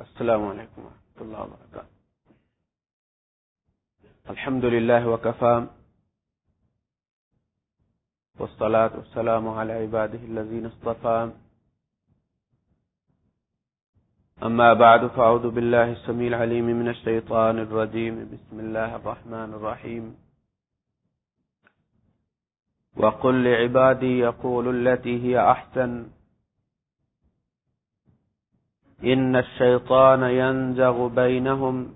السلام علیکم ورحمۃ اللہ وبرکاتہ۔ الحمد للہ وکفا والصلاة والسلام على عباده الذين اصطفى أما بعد فأعوذ بالله السميع العليم من الشيطان الرجيم بسم الله الرحمن الرحيم وقل لعبادي يقول التي هي أحسن إن الشيطان ينزغ بينهم.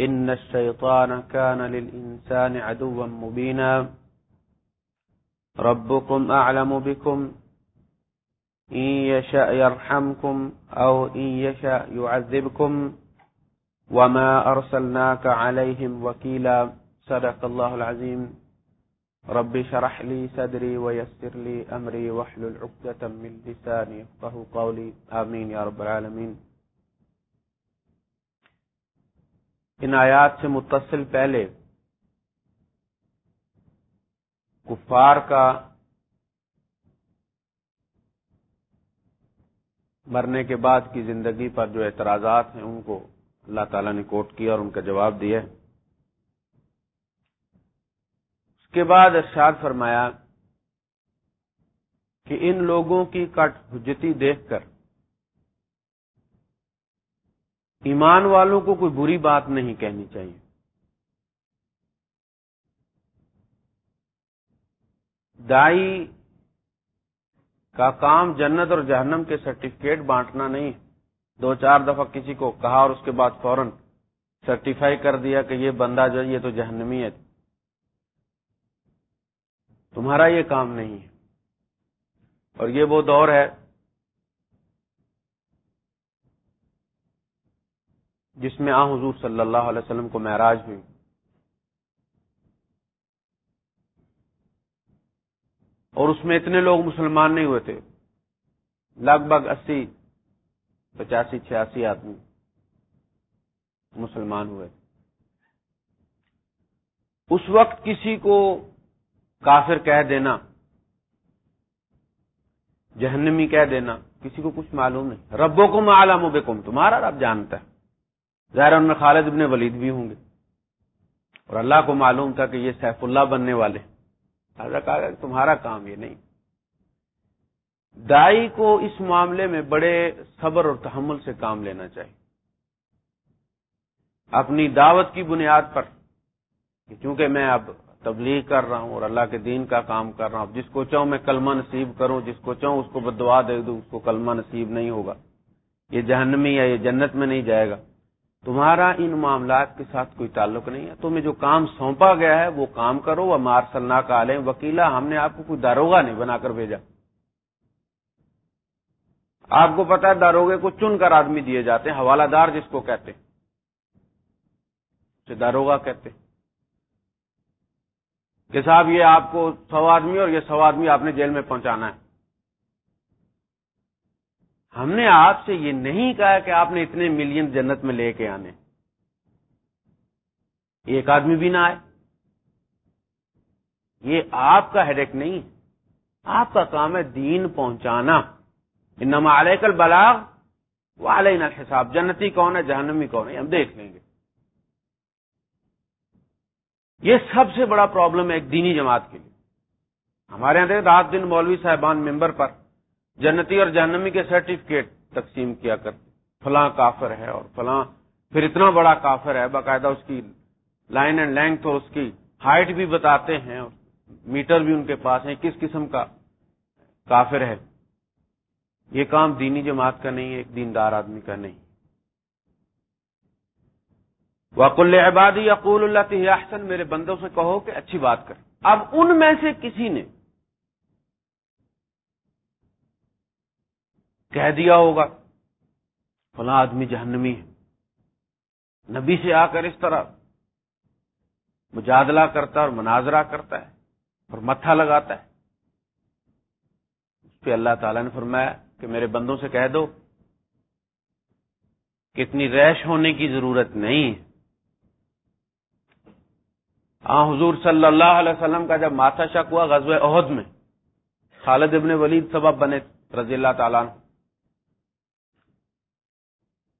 إن الشيطان كان للإنسان عدوا مبينا. ربكم أعلم بكم. إن يشاء يرحمكم أو إن يشاء يعذبكم. وما أرسلناك عليهم وكيلا. صدق الله العظيم. ربي شرح لي صدري ويسر لي أمري وحل العقدة من لساني يفقه قولي. آمين يا رب العالمين. ان آیات سے متصل پہلے کفار کا مرنے کے بعد کی زندگی پر جو اعتراضات ہیں ان کو اللہ تعالی نے کوٹ کیا اور ان کا جواب دیا کے بعد ارشاد فرمایا کہ ان لوگوں کی کٹ حجتی دیکھ کر ایمان والوں کو کوئی بری بات نہیں کہنی چاہیے۔ دائی کا کام جنت اور جہنم کے سرٹیفکیٹ بانٹنا نہیں۔ دو چار دفعہ کسی کو کہا اور اس کے بعد فوراً سرٹیفائی کر دیا کہ یہ بندہ جو یہ تو جہنمی ہے۔ تمہارا یہ کام نہیں ہے۔ اور یہ وہ دور ہے جس میں آ حضور صلی اللہ علیہ وسلم کو معراج ہوئی۔ اور اس میں اتنے لوگ مسلمان نہیں ہوئے تھے۔ لگ بھگ اسی، پچاسی، چھیاسی آدمی مسلمان ہوئے۔ اس وقت کسی کو کافر کہہ دینا، جہنمی کہہ دینا، کسی کو کچھ معلوم نہیں۔ ربوں کو معلوم بے تمہارا رب جانتا ہے۔ ظاہر ان میں خالد ابن ولید بھی ہوں گے۔ اور اللہ کو معلوم تھا کہ یہ سیف اللہ بننے والے کہا کہ تمہارا کام یہ نہیں۔ دائی کو اس معاملے میں بڑے صبر اور تحمل سے کام لینا چاہیے۔ اپنی دعوت کی بنیاد پر چونکہ میں اب تبلیغ کر رہا ہوں اور اللہ کے دین کا کام کر رہا ہوں۔ جس کو چاہوں میں کلمہ نصیب کروں، جس کو چاہوں اس کو بدعا دے دوں، اس کو کلمہ نصیب نہیں ہوگا۔ یہ جہنمی ہے یہ جنت میں نہیں جائے گا۔ تمہارا ان معاملات کے ساتھ کوئی تعلق نہیں ہے۔ تمہیں جو کام سونپا گیا ہے، وہ کام کرو۔ وہ مار سلنا کا عالم وکیلا ہم نے آپ کو کوئی داروگا نہیں بنا کر بھیجا۔ آپ کو پتا ہے داروگے کو چن کر آدمی دیے جاتے ہیں، حوالہ دار جس کو کہتے ہیں داروگا کہتے ہیں۔ کہ صاحب یہ آپ کو سو آدمی اور یہ سو آدمی آپ نے جیل میں پہنچانا ہے۔ ہم نے آپ سے یہ نہیں کہا کہ آپ نے اتنے ملین جنت میں لے کے آنے۔ ایک آدمی بھی نہ آئے۔ یہ آپ کا ہیڈیک نہیں۔ آپ کا کام ہے دین پہنچانا۔ انما علیہ کل بلاغ وہ علیہ حساب جنتی کون ہے؟ جہنمی کون ہے؟ ہم دیکھ لیں گے۔ یہ سب سے بڑا پرابلم ہے ایک دینی جماعت کے لیے۔ ہمارے یہاں رات دن مولوی صاحبان ممبر پر جنتی اور جہنمی کے سرٹیفکیٹ تقسیم کیا کرتے فلاں کافر ہے اور فلاں پھر اتنا بڑا کافر ہے، باقاعدہ اس کی لائن اینڈ لینتھ اور اس کی ہائٹ بھی بتاتے ہیں اور میٹر بھی ان کے پاس ہیں۔ کس قسم کا کافر ہے؟ یہ کام دینی جماعت کا نہیں ہے، ایک دیندار آدمی کا نہیں۔ وکل عبادی یقول اللہ احسن میرے بندوں سے کہو کہ اچھی بات کر اب ان میں سے کسی نے کہہ دیا ہوگا، فلاں آدمی جہنمی ہے۔ نبی سے آ کر اس طرح مجادلہ کرتا اور مناظرہ کرتا ہے اور متھا لگاتا ہے۔ اس پہ اللہ تعالی نے فرمایا کہ میرے بندوں سے کہہ دو کہ اتنی ریش ہونے کی ضرورت نہیں ہے۔ ہاں حضور صلی اللہ علیہ وسلم کا جب ماتھا شک ہوا غزب عہد میں، خالد ابن ولید سبب بنے رضی اللہ تعالیٰ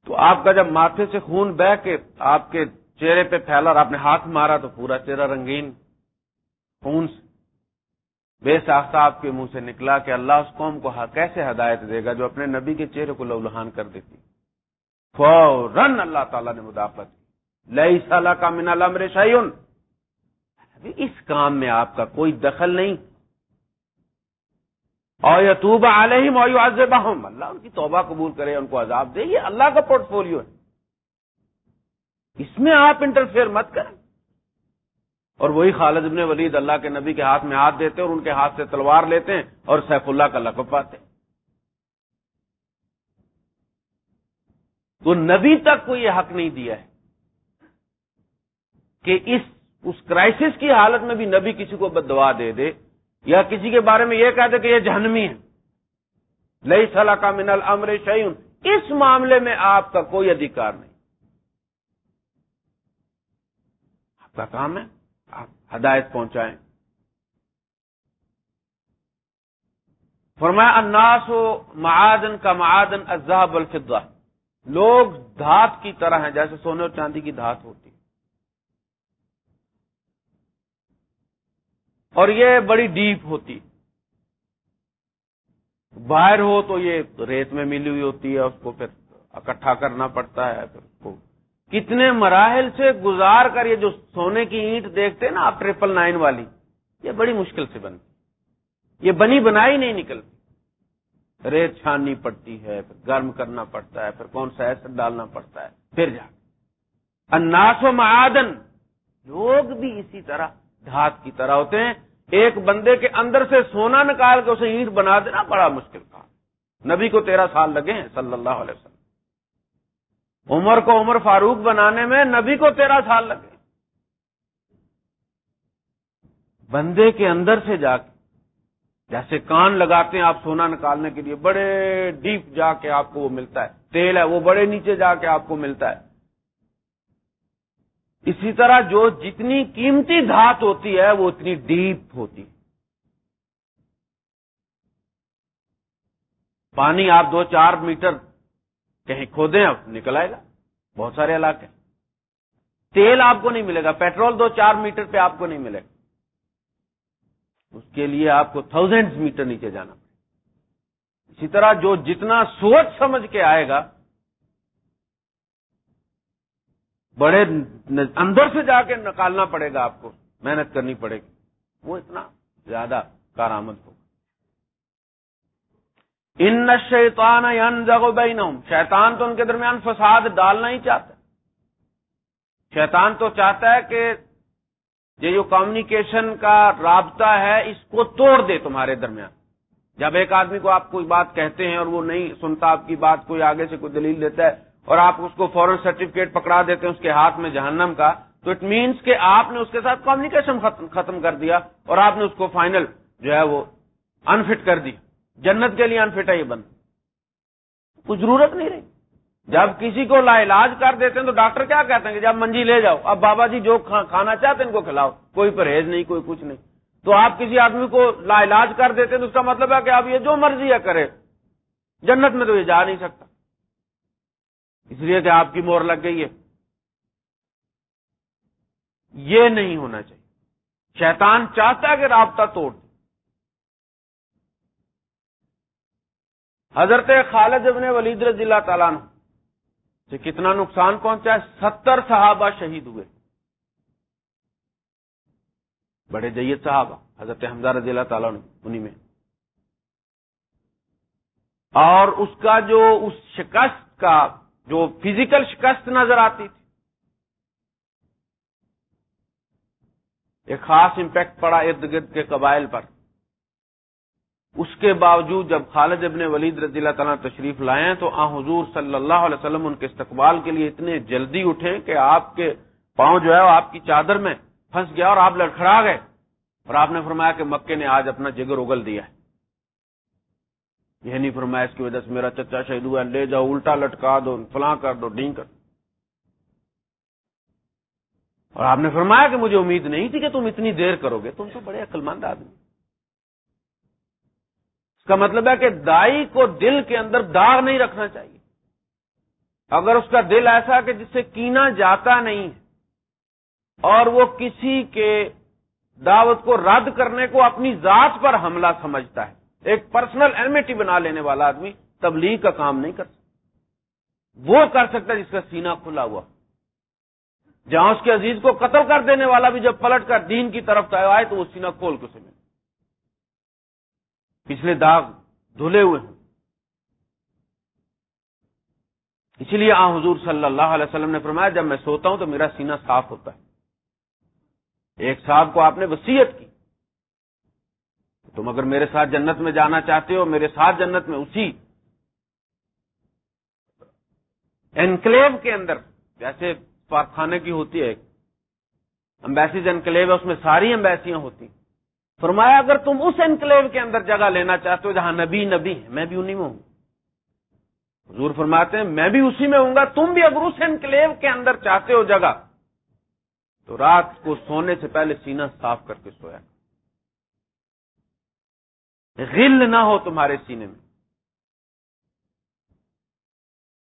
تو آپ کا جب ماتھے سے خون بہ کے آپ کے چہرے پہ پھیلا اور آپ نے ہاتھ مارا تو پورا چہرہ رنگین، خون سے۔ بے ساختہ آپ کے منہ سے نکلا کہ اللہ اس قوم کو کیسے ہدایت دے گا جو اپنے نبی کے چہرے کو لولہان کر دیتی۔ فوراً اللہ تعالیٰ نے مدافعت کی۔ لئی سالہ کا من المر شعین اس کام میں آپ کا کوئی دخل نہیں۔ اور یتوب علیہم اور اللہ ان کی توبہ قبول کرے، ان کو عذاب دے، یہ اللہ کا پورٹ فولیو ہے۔ اس میں آپ انٹرفیئر مت کریں۔ اور وہی خالد ابن ولید اللہ کے نبی کے ہاتھ میں ہاتھ دیتے اور ان کے ہاتھ سے تلوار لیتے ہیں اور سیف اللہ کا لقب پاتے تو نبی تک کو یہ حق نہیں دیا ہے کہ اس اس کرائسس کی حالت میں بھی نبی کسی کو بدوا دے دے یا کسی کے بارے میں یہ کہہ دے کہ یہ جہنمی ہے لئی صلاح کا من المر شعین اس معاملے میں آپ کا کوئی ادھیکار نہیں۔ آپ کا کام ہے آپ ہدایت پہنچائیں۔ فرمایا اناس و معادن کا معادن ازاب الفضہ لوگ دھات کی طرح ہیں، جیسے سونے اور چاندی کی دھات ہوتی اور یہ بڑی ڈیپ ہوتی۔ باہر ہو تو یہ ریت میں ملی ہوئی ہوتی ہے، اس کو پھر اکٹھا کرنا پڑتا ہے، پھر کو کتنے مراحل سے گزار کر یہ جو سونے کی اینٹ دیکھتے ہیں نا آپ ٹریپل نائن والی، یہ بڑی مشکل سے بنتی۔ یہ بنی بنائی نہیں نکلتی۔ ریت چھاننی پڑتی ہے، پھر گرم کرنا پڑتا ہے، پھر کون سا ایسڈ ڈالنا پڑتا ہے، پھر جا۔ اناس و معادن، لوگ بھی اسی طرح دھات کی طرح ہوتے ہیں، ایک بندے کے اندر سے سونا نکال کے اسے اینٹ بنا دینا بڑا مشکل کام۔ نبی کو تیرہ سال لگے ہیں، صلی اللہ علیہ وسلم۔ عمر کو عمر فاروق بنانے میں نبی کو تیرہ سال لگے۔ بندے کے اندر سے جا کے، جیسے کان لگاتے ہیں آپ سونا نکالنے کے لیے، بڑے ڈیپ جا کے آپ کو وہ ملتا ہے۔ تیل ہے، وہ بڑے نیچے جا کے آپ کو ملتا ہے۔ اسی طرح جو جتنی قیمتی دھات ہوتی ہے، وہ اتنی ڈیپ ہوتی ہے۔ پانی آپ دو چار میٹر کہیں کھودیں، اب نکل آئے گا۔ بہت سارے علاقے۔ تیل آپ کو نہیں ملے گا۔ پیٹرول دو چار میٹر پہ آپ کو نہیں ملے گا۔ اس کے لیے آپ کو تھاؤزینڈ میٹر نیچے جانا۔ پڑے اسی طرح جو جتنا سوچ سمجھ کے آئے گا بڑے اندر سے جا کے نکالنا پڑے گا آپ کو، محنت کرنی پڑے گی۔ وہ اتنا زیادہ کارآمد ہوگا۔ ان شیطان شیطان تو ان کے درمیان فساد ڈالنا ہی چاہتا ہے۔ شیطان تو چاہتا ہے کہ یہ جو کمیونیکیشن کا رابطہ ہے، اس کو توڑ دے تمہارے درمیان۔ جب ایک آدمی کو آپ کوئی بات کہتے ہیں اور وہ نہیں سنتا، آپ کی بات کوئی آگے سے کوئی دلیل دیتا ہے اور آپ اس کو فورن سرٹیفکیٹ پکڑا دیتے ہیں اس کے ہاتھ میں جہنم کا، تو اٹ مینس کہ آپ نے اس کے ساتھ کمیونیکیشن ختم کر دیا اور آپ نے اس کو فائنل جو ہے وہ انفٹ کر دی۔ جنت کے لیے انفٹ ہے یہ بند۔ کچھ ضرورت نہیں رہی۔ جب کسی کو لا علاج کر دیتے ہیں تو ڈاکٹر کیا کہتے ہیں کہ جب منجی لے جاؤ، اب بابا جی جو کھانا چاہتے ہیں ان کو کھلاؤ، کوئی پرہیز نہیں، کوئی کچھ نہیں۔ تو آپ کسی آدمی کو لا علاج کر دیتے ہیں تو اس کا مطلب ہے کہ آپ یہ جو مرضی ہے کرے۔ جنت میں تو یہ جا نہیں سکتا۔ اس لیے کہ آپ کی مور لگ گئی ہے۔ یہ نہیں ہونا چاہیے۔ شیطان چاہتا ہے کہ رابطہ توڑ دے۔ حضرت خالد ابن ولید رضی اللہ تعالیٰ نے سے کتنا نقصان پہنچا ہے، ستر صحابہ شہید ہوئے۔ بڑے جید صحابہ، حضرت حمزہ رضی اللہ تعالیٰ نے انہیں میں۔ اور اس کا جو اس شکست کا جو فزیکل شکست نظر آتی تھی۔ ایک خاص امپیکٹ پڑا ارد گرد کے قبائل پر۔ اس کے باوجود جب خالد ابن ولید رضی اللہ تعالیٰ تشریف لائے تو آ حضور صلی اللہ علیہ وسلم ان کے استقبال کے لیے اتنے جلدی اٹھے کہ آپ کے پاؤں جو ہے وہ آپ کی چادر میں پھنس گیا اور آپ لڑکھڑا گئے۔ اور آپ نے فرمایا کہ مکے نے آج اپنا جگر اگل دیا ہے۔ یہ نہیں فرمایا اس کی وجہ سے میرا چچا شہید ہوا لے جاؤ، الٹا لٹکا دو، فلاں کر دو ڈینگ کر دو۔ اور آپ نے فرمایا کہ مجھے امید نہیں تھی کہ تم اتنی دیر کرو گے۔ تم تو بڑے عقل مند آدمی۔ اس کا مطلب ہے کہ دائی کو دل کے اندر داغ نہیں رکھنا چاہیے۔ اگر اس کا دل ایسا کہ جس سے کینا جاتا نہیں اور وہ کسی کے دعوت کو رد کرنے کو اپنی ذات پر حملہ سمجھتا ہے ایک پرسنل ایمیٹی بنا لینے والا آدمی تبلیغ کا کام نہیں کر سکتا۔ وہ کر سکتا جس کا سینہ کھلا ہوا۔ جہاں اس کے عزیز کو قتل کر دینے والا بھی جب پلٹ کر دین کی طرف آئے تو وہ سینہ کھول کے سمجھ پچھلے داغ دھلے ہوئے ہیں۔ اسی لیے آ حضور صلی اللہ علیہ وسلم نے فرمایا، جب میں سوتا ہوں تو میرا سینہ صاف ہوتا ہے۔ ایک صاحب کو آپ نے وسیعت کی۔ تم اگر میرے ساتھ جنت میں جانا چاہتے ہو، میرے ساتھ جنت میں اسی انکلیو کے اندر، جیسے پارخانے کی ہوتی ہے امبیسیز انکلیو ہے، اس میں ساری امبیسیاں ہوتی فرمایا، اگر تم اس انکلیو کے اندر جگہ لینا چاہتے ہو جہاں نبی نبی ہے میں بھی انہیں میں ہوں۔ حضور فرماتے ہیں، میں بھی اسی میں ہوں گا، تم بھی اگر اس انکلیو کے اندر چاہتے ہو جگہ، تو رات کو سونے سے پہلے سینہ صاف کر کے سویا۔ غل نہ ہو تمہارے سینے میں۔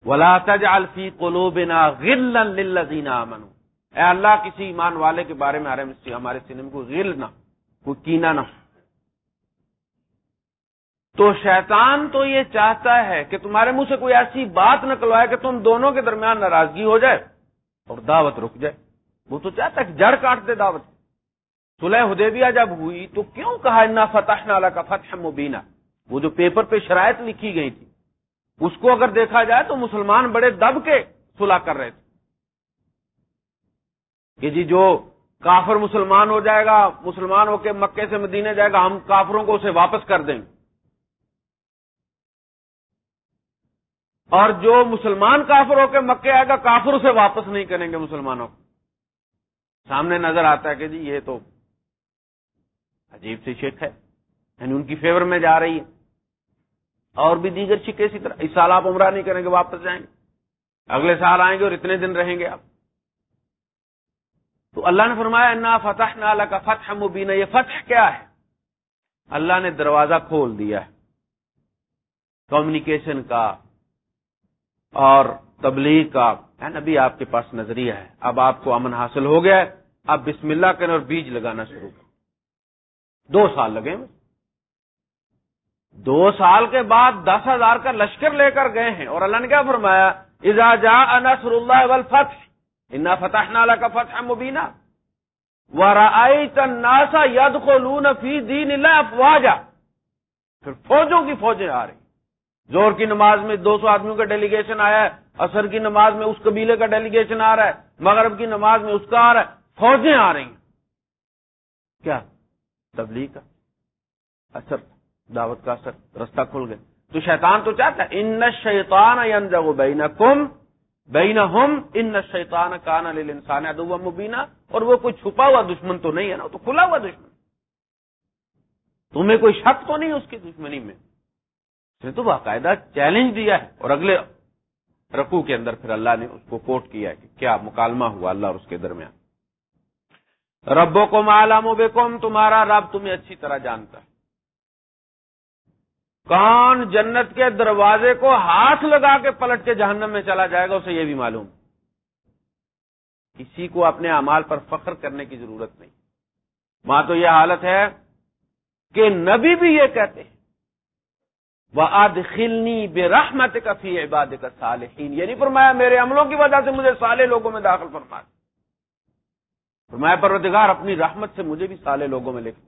ولا تجعل فی قلوبنا غلا للذین آمنوا۔ اے اللہ، کسی ایمان والے کے بارے میں، ہمارے سینے میں کوئی غل نہ، کوئی کینا نہ۔ تو شیطان تو یہ چاہتا ہے کہ تمہارے منہ سے کوئی ایسی بات نکلوائے کہ تم دونوں کے درمیان ناراضگی ہو جائے اور دعوت رک جائے۔ وہ تو چاہتا ہے کہ جڑ کاٹ دے دعوت۔ سلح حدیبیہ جب ہوئی تو کیوں کہا انا فتح نالا کا فتح مبینہ وہ جو پیپر پہ شرائط لکھی گئی تھی، اس کو اگر دیکھا جائے تو مسلمان بڑے دب کے سلا کر رہے تھے۔ کہ جی جو کافر مسلمان ہو جائے گا، مسلمان ہو کے مکے سے مدینے جائے گا، ہم کافروں کو اسے واپس کر دیں گے۔ اور جو مسلمان کافر ہو کے مکے آئے گا، کافر اسے واپس نہیں کریں گے مسلمانوں کو۔ سامنے نظر آتا ہے کہ جی یہ تو عجیب سی شیخ ہے۔ یعنی ان کی فیور میں جا رہی ہے۔ اور بھی دیگر شکے اسی طرح۔ اس سال آپ عمرہ نہیں کریں گے، واپس جائیں گے۔ اگلے سال آئیں گے اور اتنے دن رہیں گے آپ۔ تو اللہ نے فرمایا، انا فتح نہ کا فتح مبینہ یہ فتح کیا ہے؟ اللہ نے دروازہ کھول دیا ہے۔ کمیونیکیشن کا اور تبلیغ کا۔ ہے نبی، آپ کے پاس نظریہ ہے۔ اب آپ کو امن حاصل ہو گیا ہے۔ اب بسم اللہ کریں اور بیج لگانا شروع کریں دو سال لگے دو سال کے بعد دس ہزار کا لشکر لے کر گئے ہیں۔ اور اللہ نے کیا فرمایا؟ اذا جا نصر اللہ والفتح، انا فتح نالا کا فتح مبینہ ورائیت الناس يدخلون فی دین اللہ افواجا۔ پھر فوجوں کی فوجیں آ رہی۔ زور کی نماز میں دو سو آدمیوں کا ڈیلیگیشن آیا ہے۔ اثر کی نماز میں اس قبیلے کا ڈیلیگیشن آ رہا ہے۔ مغرب کی نماز میں اس کا آ رہا ہے۔ فوجیں آ رہی ہیں۔ کیا؟ تبلیغ کا۔ اثر، دعوت کا اثر، رستہ کھل گئے تو شیطان تو چاہتا ہے، ان شیطان بین کم بین ہم ان شیطان کان انسان ادو مبینہ اور وہ کوئی چھپا ہوا دشمن تو نہیں ہے نا تو کھلا ہوا دشمن۔ تمہیں کوئی شک تو نہیں اس کی دشمنی میں؟ اس نے تو باقاعدہ چیلنج دیا ہے۔ اور اگلے رقو کے اندر پھر اللہ نے اس کو کوٹ کیا ہے کہ کیا مکالمہ ہوا اللہ اور اس کے درمیان۔ ربو کو معلوم و تمہارا رب تمہیں اچھی طرح جانتا ہے۔ کون جنت کے دروازے کو ہاتھ لگا کے پلٹ کے جہنم میں چلا جائے گا، اسے یہ بھی معلوم۔ کسی کو اپنے امال پر فخر کرنے کی ضرورت نہیں۔ وہاں تو یہ حالت ہے کہ نبی بھی یہ کہتے ہیں۔ وہ آد خلنی بے رحمت کفی عباد کا صالحین یہ یعنی نہیں فرمایا، میرے عملوں کی وجہ سے مجھے سالے لوگوں میں داخل فرما فرمایا، پروردگار اپنی رحمت سے مجھے بھی سالے لوگوں میں لکھ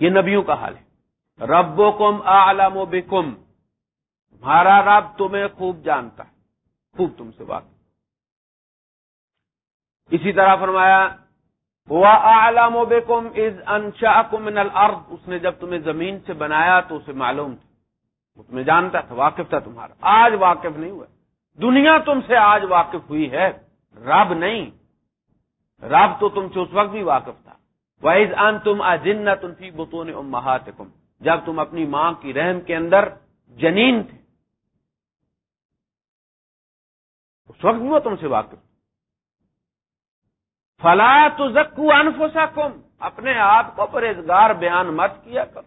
یہ نبیوں کا حال ہے۔ رب و کم عالم و بکم۔ تمہارا رب تمہیں خوب جانتا ہے، خوب تم سے بات۔ اسی طرح فرمایا عالم و بےکم از انشا من الارض۔ اس نے جب تمہیں زمین سے بنایا تو اسے معلوم تھا۔ وہ تمہیں جانتا تھا، واقف تھا تمہارا۔ آج واقف نہیں ہوا۔ دنیا تم سے آج واقف ہوئی ہے، رب نہیں۔ رب تو تم سے اس وقت بھی واقف تھا۔ وائز ان تم اجن تم فی بتون جب تم اپنی ماں کی رحم کے اندر جنین تھے۔ اس وقت بھی وہ تم سے واقف فلا تو زکو انفسا کم اپنے آپ کو پرہزگار بیان مت کیا کر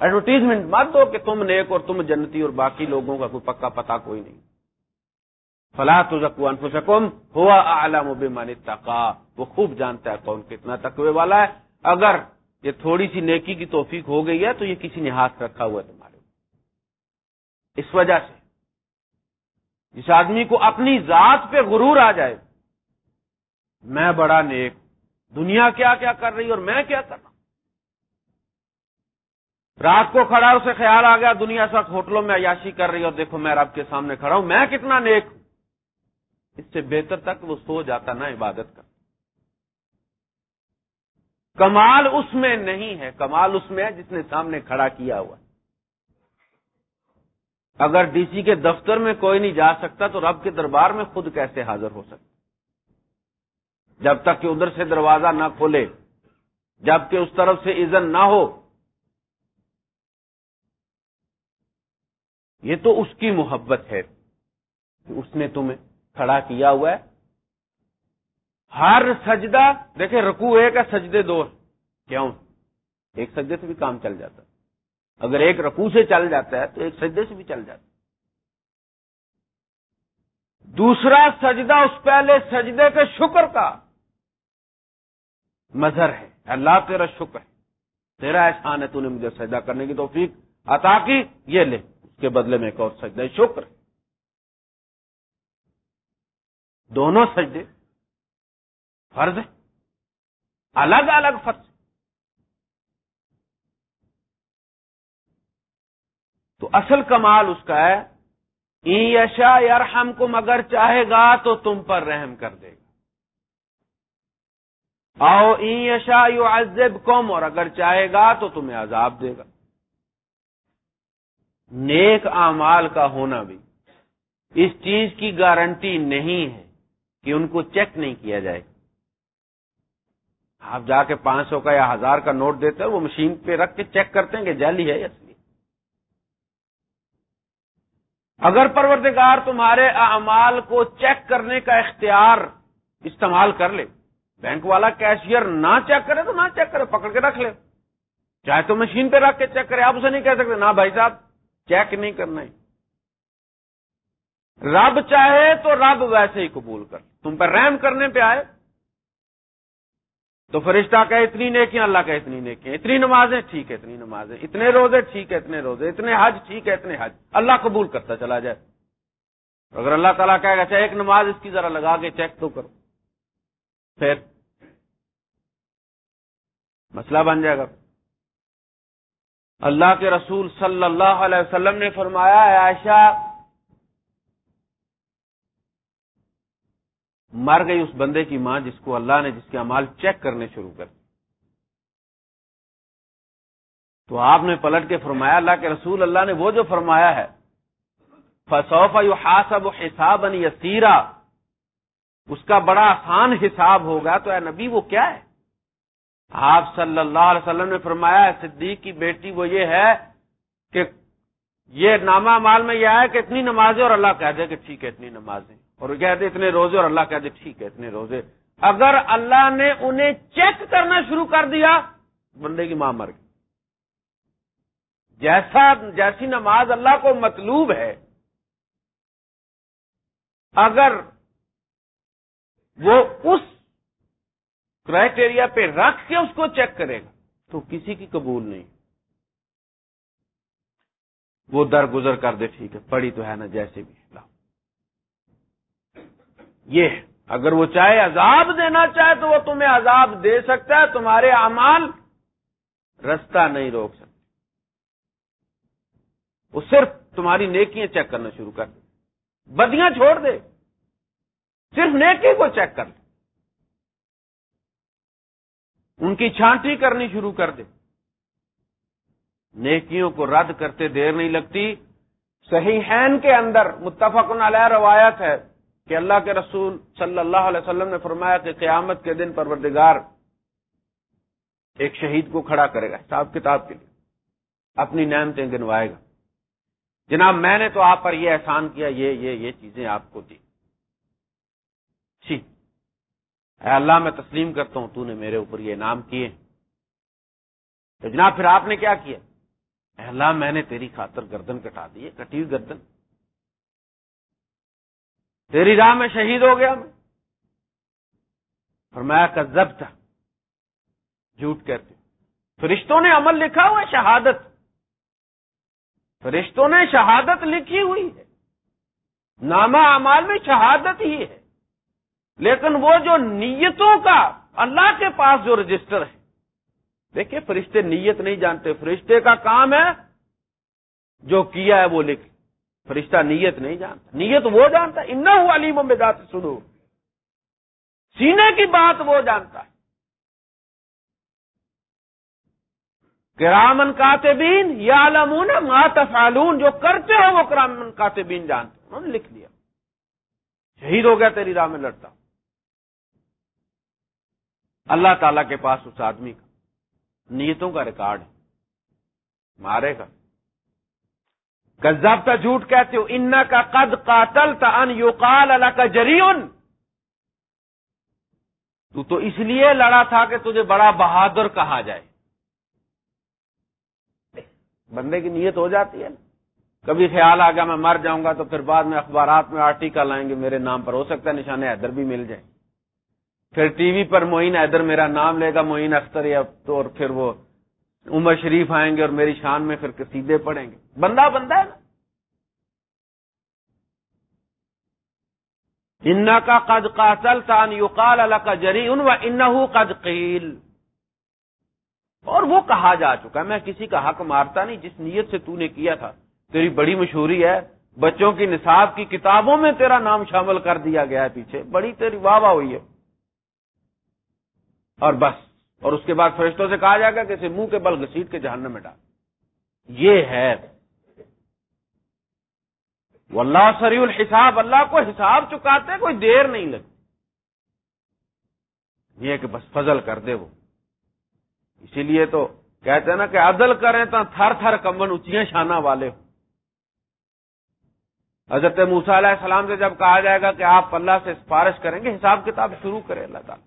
ایڈورٹیزمنٹ مت دو کہ تم نیک اور تم جنتی اور باقی لوگوں کا کوئی پکا پتا کوئی نہیں۔ فلاح تو انفسکم، ہوا عالم بمن تقا وہ خوب جانتا ہے کون کتنا تقوی والا ہے۔ اگر یہ تھوڑی سی نیکی کی توفیق ہو گئی ہے تو یہ کسی نے ہاتھ رکھا ہوا ہے تمہارے اس وجہ سے جس آدمی کو اپنی ذات پہ غرور آ جائے، میں بڑا نیک، دنیا کیا کیا کر رہی اور میں کیا کر رہا رات کو کھڑا اسے خیال آ گیا، دنیا سب ہوٹلوں میں عیاشی کر رہی اور دیکھو میں رب کے سامنے کھڑا ہوں، میں کتنا نیک ہوں؟ اس سے بہتر تک وہ سو جاتا نہ عبادت کر کمال اس میں نہیں ہے، کمال اس میں ہے جس نے سامنے کھڑا کیا ہوا۔ اگر ڈی سی کے دفتر میں کوئی نہیں جا سکتا تو رب کے دربار میں خود کیسے حاضر ہو سکتا؟ جب تک کہ ادھر سے دروازہ نہ کھولے جبکہ اس طرف سے اذن نہ ہو۔ یہ تو اس کی محبت ہے اس نے تمہیں کھڑا کیا ہوا ہے۔ ہر سجدہ، دیکھیں رکو ایک ہے، سجدے دو کیوں؟ ایک سجدے سے بھی کام چل جاتا اگر ایک رکو سے چل جاتا ہے تو ایک سجدے سے بھی چل جاتا دوسرا سجدہ اس پہلے سجدے کے شکر کا مظہر ہے۔ اللہ تیرا شکر ہے۔ تیرا احسان ہے، تو نے مجھے سجدہ کرنے کی توفیق عطا کی۔ یہ لے، اس کے بدلے میں ایک اور سجدہ شکر ہے۔ دونوں سجدے فرض ہے الگ الگ فرض۔ تو اصل کمال اس کا ہے۔ یشا یار ہم کو مگر چاہے گا تو تم پر رحم کر دے گا۔ آؤ یشا یو عزب کم اور اگر چاہے گا تو تمہیں عذاب دے گا۔ نیک اعمال کا ہونا بھی۔ اس چیز کی گارنٹی نہیں ہے۔ کہ ان کو چیک نہیں کیا جائے۔ آپ جا کے پانچ سو کا یا ہزار کا نوٹ دیتے ہیں، وہ مشین پہ رکھ کے چیک کرتے ہیں کہ جیلی ہے اصلی اگر پروردگار تمہارے اعمال کو چیک کرنے کا اختیار استعمال کر لے، بینک والا کیشیئر نہ چیک کرے تو نہ چیک کرے، پکڑ کے رکھ لے۔ چاہے تو مشین پہ رکھ کے چیک کرے، آپ اسے نہیں کہہ سکتے، نہ بھائی صاحب، چیک نہیں کرنا ہے۔ رب چاہے تو رب ویسے ہی قبول کر تم پر رحم کرنے پہ آئے۔ تو فرشتہ کہ اتنی نیکیاں، اللہ کا اتنی نیکیاں، اتنی نمازیں، ٹھیک ہے، اتنی نمازیں، اتنے روزے، ٹھیک ہے، اتنے روزے، اتنے حج، ٹھیک ہے، اتنے حج۔ اللہ قبول کرتا چلا جائے۔ اگر اللہ تعالیٰ کہے گا اچھا ایک نماز اس کی ذرا لگا کے چیک تو کرو۔ پھر مسئلہ بن جائے گا۔ اللہ کے رسول صلی اللہ علیہ وسلم نے فرمایا ہے عائشہ مر گئی اس بندے کی ماں جس کو اللہ نے جس کے امال چیک کرنے شروع کر تو آپ نے پلٹ کے فرمایا، اللہ کے رسول، اللہ نے وہ جو فرمایا ہے فصوفا یو حاصب حساب یسیرا اس کا بڑا آسان حساب ہوگا تو اے نبی، وہ کیا ہے؟ آپ صلی اللہ علیہ وسلم نے فرمایا صدیق کی بیٹی، وہ یہ ہے کہ یہ نامہ مال میں یہ ہے کہ اتنی نمازیں اور اللہ کہہ دے کہ ٹھیک ہے، اتنی نمازیں۔ اور کہتے اتنے روزے اور اللہ کہتے ٹھیک ہے، اتنے روزے۔ اگر اللہ نے انہیں چیک کرنا شروع کر دیا، بندے کی ماں مر گئی۔ جیسا، جیسی نماز اللہ کو مطلوب ہے، اگر وہ اس کرائٹیریا پہ رکھ کے اس کو چیک کرے گا، تو کسی کی قبول نہیں۔ وہ در گزر کر دے، ٹھیک ہے پڑی تو ہے نا جیسے بھی۔ یہ اگر وہ چاہے عذاب دینا چاہے تو وہ تمہیں عذاب دے سکتا ہے، تمہارے اعمال رستہ نہیں روک سکتے۔ وہ صرف تمہاری نیکیاں چیک کرنا شروع کر دے۔ بدیاں چھوڑ دے۔ صرف نیکی کو چیک کر دے۔ ان کی چھانٹی کرنی شروع کر دے۔ نیکیوں کو رد کرتے دیر نہیں لگتی۔ صحیح کے اندر متفق علیہ روایت ہے۔ کہ اللہ کے رسول صلی اللہ علیہ وسلم نے فرمایا کہ قیامت کے دن پروردگار ایک شہید کو کھڑا کرے گا، حساب کتاب کے لیے، اپنی نعمتیں گنوائے گا۔ جناب، میں نے تو آپ پر یہ احسان کیا، یہ یہ یہ چیزیں آپ کو دی۔ ٹھیک اے اللہ، میں تسلیم کرتا ہوں، تو نے میرے اوپر یہ انعام کیے۔ تو جناب، پھر آپ نے کیا کیا؟ اللہ، میں نے تیری خاطر گردن کٹا دی ہے کٹی گردن۔ تیری راہ میں شہید ہو گیا میں۔ فرمایا کا ضبط جھوٹ کہتے۔ فرشتوں نے عمل لکھا ہوا شہادت۔ فرشتوں نے شہادت لکھی ہوئی ہے۔ نامہ اعمال میں شہادت ہی ہے۔ لیکن وہ جو نیتوں کا اللہ کے پاس جو رجسٹر ہے۔ دیکھیے، فرشتے نیت نہیں جانتے۔ فرشتے کا کام ہے جو کیا ہے وہ لکھ۔ فرشتہ نیت نہیں جانتا۔ نیت وہ جانتا ان علیم میں سنو سینے کی بات وہ جانتا۔ ہے کرامن کاتبین یا لمون ماتفالون جو کرتے ہو وہ کرامن کاتبین جانتے انہوں نے لکھ دیا۔ شہید ہو گیا تیری راہ میں لڑتا۔ اللہ تعالی کے پاس اس آدمی کا۔ نیتوں کا ریکارڈ ہے۔ مارے گا۔ گزاب کا جھوٹ کہتے ہو ان کا قد قاتل تا ان یوکال اللہ کا جریون تو تو اس لیے لڑا تھا کہ تجھے بڑا بہادر کہا جائے۔ بندے کی نیت ہو جاتی ہے۔ کبھی خیال آ گیا میں مر جاؤں گا تو پھر بعد میں اخبارات میں آرٹیکل آئیں گے، میرے نام پر ہو سکتا ہے نشان حیدر بھی مل جائیں۔ پھر ٹی وی پر معین حیدر میرا نام لے گا، معین اختر یا تو اور پھر وہ عمر شریف آئیں گے اور میری شان میں پھر سیدھے پڑیں گے۔ بندہ بندہ ہے نا۔ ان کا قد قاتل تان یوکال اللہ کا جری ان و قد قیل۔ اور وہ کہا جا چکا میں کسی کا حق مارتا نہیں، جس نیت سے تو نے کیا تھا۔ تیری بڑی مشہوری ہے، بچوں کی نصاب کی کتابوں میں تیرا نام شامل کر دیا گیا ہے پیچھے۔ بڑی تیری واہ واہ ہوئی ہے۔ اور بس۔ اور اس کے بعد فرشتوں سے کہا جائے گا کہ اسے منہ کے بل گسیٹ کے جہنم میں ڈال۔ یہ ہے۔ وہ اللہ سری الحساب، اللہ کو حساب چکاتے کوئی دیر نہیں لگتی۔ یہ کہ بس فضل کر دے وہ۔ اسی لیے تو کہتے ہیں نا کہ عدل کریں تو تھر تھر کمبن اچیاں شانہ والے ہوں۔ حضرت موسا علیہ السلام سے جب کہا جائے گا کہ آپ اللہ سے سفارش کریں گے، حساب کتاب شروع کریں اللہ تعالیٰ۔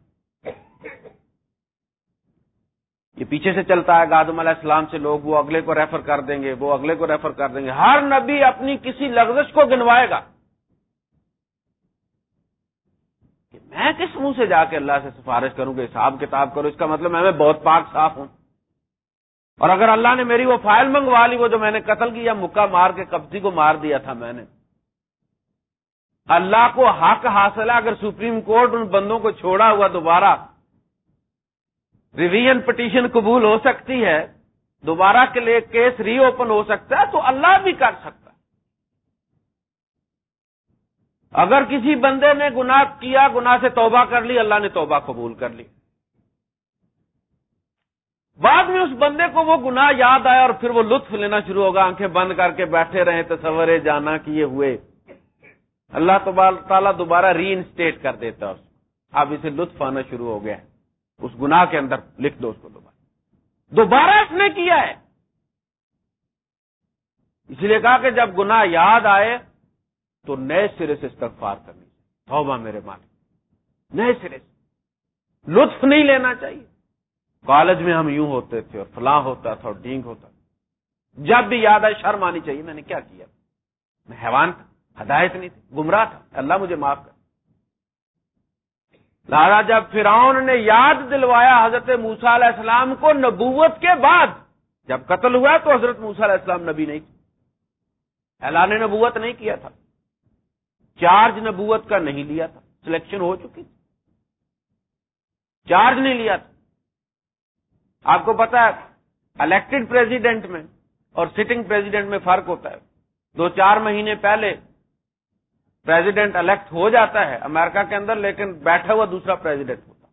یہ پیچھے سے چلتا ہے گادم علیہ السلام سے لوگ وہ اگلے کو ریفر کر دیں گے، وہ اگلے کو ریفر کر دیں گے۔ ہر نبی اپنی کسی لغزش کو گنوائے گا۔ کہ میں کس منہ سے جا کے اللہ سے سفارش کروں گا حساب کتاب کروں اس کا مطلب میں بہت پاک صاف ہوں۔ اور اگر اللہ نے میری وہ فائل منگوا لی، وہ جو میں نے قتل کیا مکہ مار کے کبتی کو مار دیا تھا میں نے۔ اللہ کو حق حاصل ہے، اگر سپریم کورٹ ان بندوں کو چھوڑا ہوا دوبارہ ریویژن پٹیشن قبول ہو سکتی ہے، دوبارہ کے لیے کیس ری اوپن ہو سکتا ہے تو اللہ بھی کر سکتا اگر کسی بندے نے گناہ کیا، گناہ سے توبہ کر لی، اللہ نے توبہ قبول کر لی۔ بعد میں اس بندے کو وہ گناہ یاد آیا اور پھر وہ لطف لینا شروع ہوگا، آنکھیں بند کر کے بیٹھے رہے تصورے جانا کیے ہوئے۔ اللہ تعالیٰ دوبارہ ری انسٹیٹ کر دیتا اس اب اسے لطف آنا شروع ہو گیا۔ ہے اس گناہ کے اندر لکھ دو اس کو دوبارہ۔ دوبارہ اس نے کیا ہے۔ اس لیے کہا کہ جب گناہ یاد آئے تو نئے سرے سے استغفار کرنی توبہ میرے مالک۔ نئے سرے سے۔ لطف نہیں لینا چاہیے۔ کالج میں ہم یوں ہوتے تھے اور فلاں ہوتا تھا اور ڈینگ ہوتا تھا۔ جب بھی یاد آئے شرم آنی چاہیے، میں نے کیا کیا؟ میں حیوان تھا، ہدایت نہیں تھی، گمراہ تھا۔ اللہ مجھے معاف کر۔ لہذا جب فرعون نے یاد دلوایا حضرت موسا علیہ السلام کو نبوت کے بعد جب قتل ہوا تو حضرت موسا علیہ السلام نبی نہیں اعلان نبوت نہیں کیا تھا۔ چارج نبوت کا نہیں لیا تھا۔ سلیکشن ہو چکی۔ تھی چارج نہیں لیا تھا۔ آپ کو پتا ہے الیکٹڈ پریزیڈنٹ میں اور سٹنگ پریزیڈنٹ میں فرق ہوتا ہے۔ دو چار مہینے پہلے پریزیڈنٹ الیکٹ ہو جاتا ہے امریکہ کے اندر، لیکن بیٹھا ہوا دوسرا پریزیڈنٹ ہوتا۔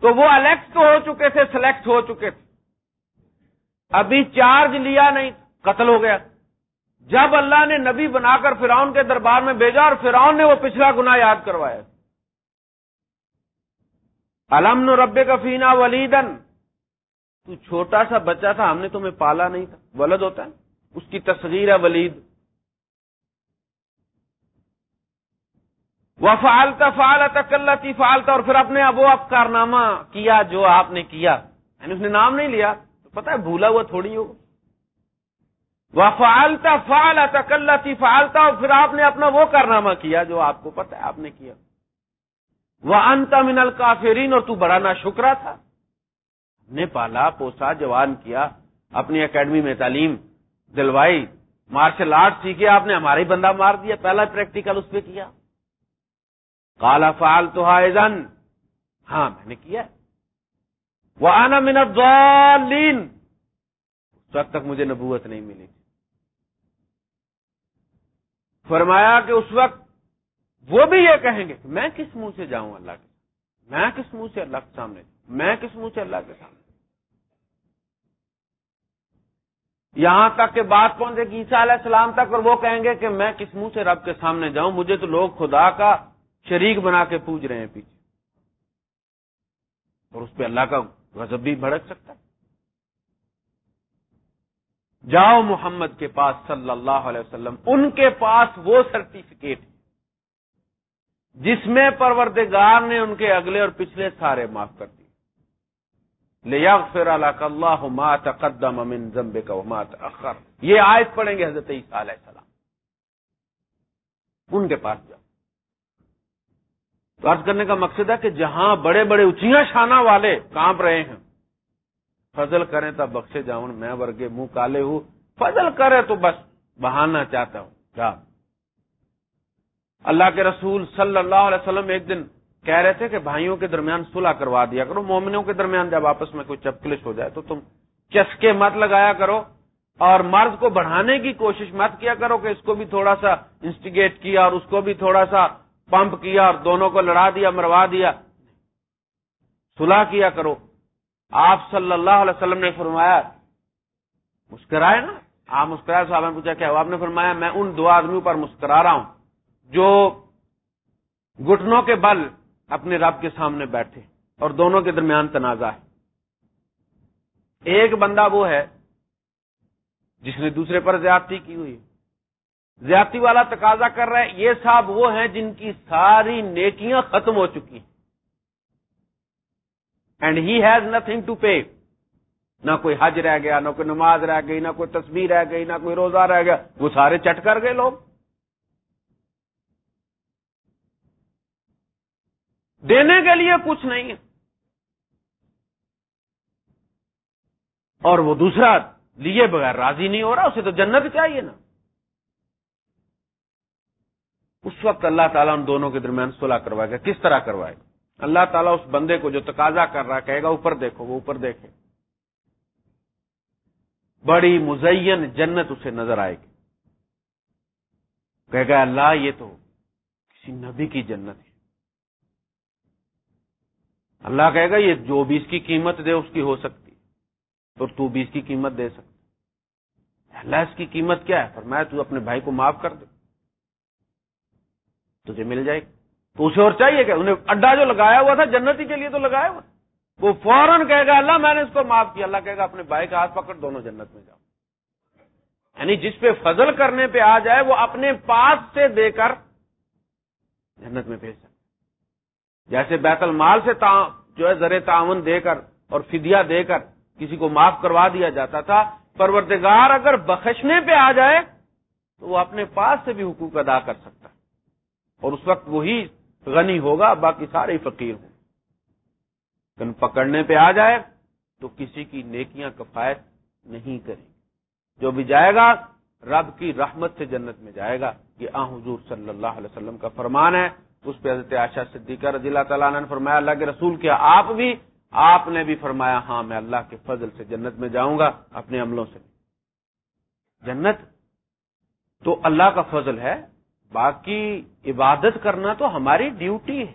تو وہ الیکٹ تو ہو چکے تھے سلیکٹ ہو چکے تھے۔ ابھی چارج لیا نہیں، قتل ہو گیا۔ جب اللہ نے نبی بنا کر فراؤن کے دربار میں بھیجا اور فراؤن نے وہ پچھلا گنا یاد کروایا۔ المن رب کا فینا ولیدن۔ تو چھوٹا سا بچہ تھا، ہم نے تمہیں پالا نہیں تھا۔ ولد ہوتا ہے، اس کی تصغیر ہے ولید۔ وہ فالتا فال تکلتی فالتا اور پھر اپنے وہ اب کارنامہ کیا جو آپ نے کیا۔ یعنی اس نے نام نہیں لیا، تو پتا ہے بھولا ہوا تھوڑی ہوگا فالتا فعال تکل فالتا اور پھر آپ نے اپنا وہ کارنامہ کیا جو آپ کو پتا ہے آپ نے کیا۔ وہ انت من الکافرین اور تو بڑا نا شکرا تھا۔ نے پالا، پوسا، جوان کیا، اپنی اکیڈمی میں تعلیم دلوائی۔ مارشل آرٹ سیکھے، آپ نے ہمارا ہی بندہ مار دیا، پہلا پریکٹیکل اس پہ کیا۔ کالا فال تو ہاں میں نے کیا۔ وہ آنا منٹ اس وقت تک مجھے نبوت نہیں ملی فرمایا کہ اس وقت وہ بھی یہ کہیں گے کہ میں کس منہ سے جاؤں اللہ کے میں کس منہ سے اللہ کے سامنے؟ میں کس منہ سے اللہ کے سامنے؟ یہاں تک کہ بات پہنچے گی؟ عیسیٰ علیہ السلام تک اور وہ کہیں گے کہ میں کس منہ سے رب کے سامنے جاؤں؟ مجھے تو لوگ خدا کا شریک بنا کے پوج رہے ہیں پیچھے۔ اور اس پہ اللہ کا غضب بھی بھڑک سکتا ہے۔ جاؤ محمد کے پاس صلی اللہ علیہ وسلم، ان کے پاس وہ سرٹیفکیٹ جس میں پروردگار نے ان کے اگلے اور پچھلے سارے معاف کر دیے۔ اللہ ما تقدم من ذنبك وما تاخر یہ آیت پڑھیں گے حضرت عیسیٰ علیہ السلام۔ ان کے پاس جاؤ۔ عرض کرنے کا مقصد ہے کہ جہاں بڑے بڑے اچیاں شانہ والے کانپ رہے ہیں، فضل کریں تب بخشے جاؤں، میں ورگے منہ کالے ہوں، فضل کرے تو بس بہانا چاہتا ہوں کیا اللہ کے رسول صلی اللہ علیہ وسلم ایک دن کہہ رہے تھے کہ بھائیوں کے درمیان صلح کروا دیا کرو، مومنوں کے درمیان جب آپس میں کوئی چپکلش ہو جائے تو تم چسکے مت لگایا کرو اور مرض کو بڑھانے کی کوشش مت کیا کرو کہ اس کو بھی تھوڑا سا انسٹیگیٹ کیا اور اس کو بھی تھوڑا سا پمپ کیا اور دونوں کو لڑا دیا، مروا دیا۔ صلح کیا کرو۔ آپ صلی اللہ علیہ وسلم نے فرمایا، مسکرائے نا؟ آپ مسکرائے صاحب نے پوچھا، کیا؟ آپ نے فرمایا، میں ان دو آدمیوں پر مسکرا رہا ہوں جو گٹنوں کے بل اپنے رب کے سامنے بیٹھے اور دونوں کے درمیان تنازع ہے۔ ایک بندہ وہ ہے جس نے دوسرے پر زیادتی کی ہوئی۔ زیادتی والا تقاضا کر رہا ہے یہ صاحب وہ ہیں جن کی ساری نیکیاں ختم ہو چکی ہیں۔ And he has nothing to pay نہ کوئی حج رہ گیا، نہ کوئی نماز رہ گئی، نہ کوئی تصویر رہ گئی، نہ کوئی روزہ رہ گیا۔ وہ سارے چٹ کر گئے لوگ۔ دینے کے لیے کچھ نہیں ہے۔ اور وہ دوسرا لیے بغیر راضی نہیں ہو رہا، اسے تو جنت چاہیے نا۔ اس وقت اللہ تعالیٰ ان دونوں کے درمیان صلح کروائے گا۔ کس طرح کروائے؟ گا اللہ تعالیٰ اس بندے کو جو تقاضا کر رہا کہے گا، اوپر دیکھو، وہ اوپر دیکھے۔ بڑی مزین جنت اسے نظر آئے گی۔ کہے گا، اللہ، یہ تو کسی نبی کی جنت ہے۔ اللہ کہے گا، یہ جو بھی اس کی قیمت دے، اس کی ہو سکتی اور تو بھی اس کی قیمت دے سکتی اللہ، اس کی قیمت کیا ہے؟ فرمایا، تو اپنے بھائی کو معاف کر دے۔ تجھے مل جائے گی۔ تو اسے اور چاہیے کہ انہیں اڈا جو لگایا ہوا تھا، جنتی کے لیے تو لگایا ہوا۔ وہ فوراً کہے گا، اللہ میں نے اس کو معاف کیا۔ اللہ کہے گا، اپنے بھائی کا ہاتھ پکڑ، دونوں جنت میں جاؤ۔ یعنی جس پہ فضل کرنے پہ آ جائے، وہ اپنے پاس سے دے کر جنت میں بھیج سکتے جیسے بیت المال سے جو ہے، زر تعاون دے کر اور فدیہ دے کر کسی کو معاف کروا دیا جاتا تھا، پروردگار اگر بخشنے پہ آ جائے، تو وہ اپنے پاس سے بھی حقوق ادا کر سکتا اور اس وقت وہی غنی ہوگا، باقی سارے فقیر ہوں۔ کن پکڑنے پہ آ جائے تو کسی کی نیکیاں کفایت نہیں کریں جو بھی جائے گا، رب کی رحمت سے جنت میں جائے گا۔ یہ آ حضور صلی اللہ علیہ وسلم کا فرمان ہے۔ اس پہ حضرت عائشہ صدیقہ رضی اللہ تعالیٰ نے فرمایا، اللہ کے رسول کیا آپ بھی؟ آپ نے بھی فرمایا ہاں میں اللہ کے فضل سے جنت میں جاؤں گا اپنے عملوں سے۔ جنت تو اللہ کا فضل ہے باقی عبادت کرنا تو ہماری ڈیوٹی ہے۔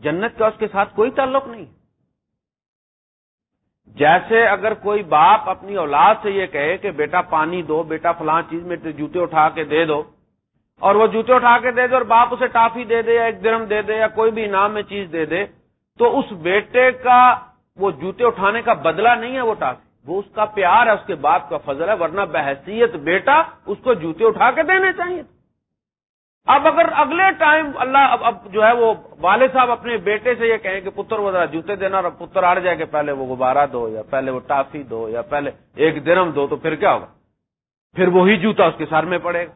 جنت کا اس کے ساتھ کوئی تعلق نہیں۔ جیسے اگر کوئی باپ اپنی اولاد سے یہ کہے کہ بیٹا پانی دو، بیٹا فلاں چیز میں جوتے اٹھا کے دے دو، اور وہ جوتے اٹھا کے دے دے اور باپ اسے ٹافی دے دے یا ایک درم دے دے یا کوئی بھی انعام میں چیز دے دے، تو اس بیٹے کا وہ جوتے اٹھانے کا بدلہ نہیں ہے وہ ٹافی۔ وہ اس کا پیار ہے، اس کے باپ کا فضل ہے، ورنہ بحثیت بیٹا اس کو جوتے اٹھا کے دینے چاہیے۔ اب اگر اگلے ٹائم اللہ اب اب جو ہے وہ والد صاحب اپنے بیٹے سے یہ کہیں کہ پتر وہ ذرا جوتے دینا اور پتر اڑ جائے کہ پہلے وہ غبارہ دو یا پہلے وہ ٹافی دو یا پہلے ایک درم دو تو پھر کیا ہوگا؟ پھر وہی جوتا اس کے سر میں پڑے گا۔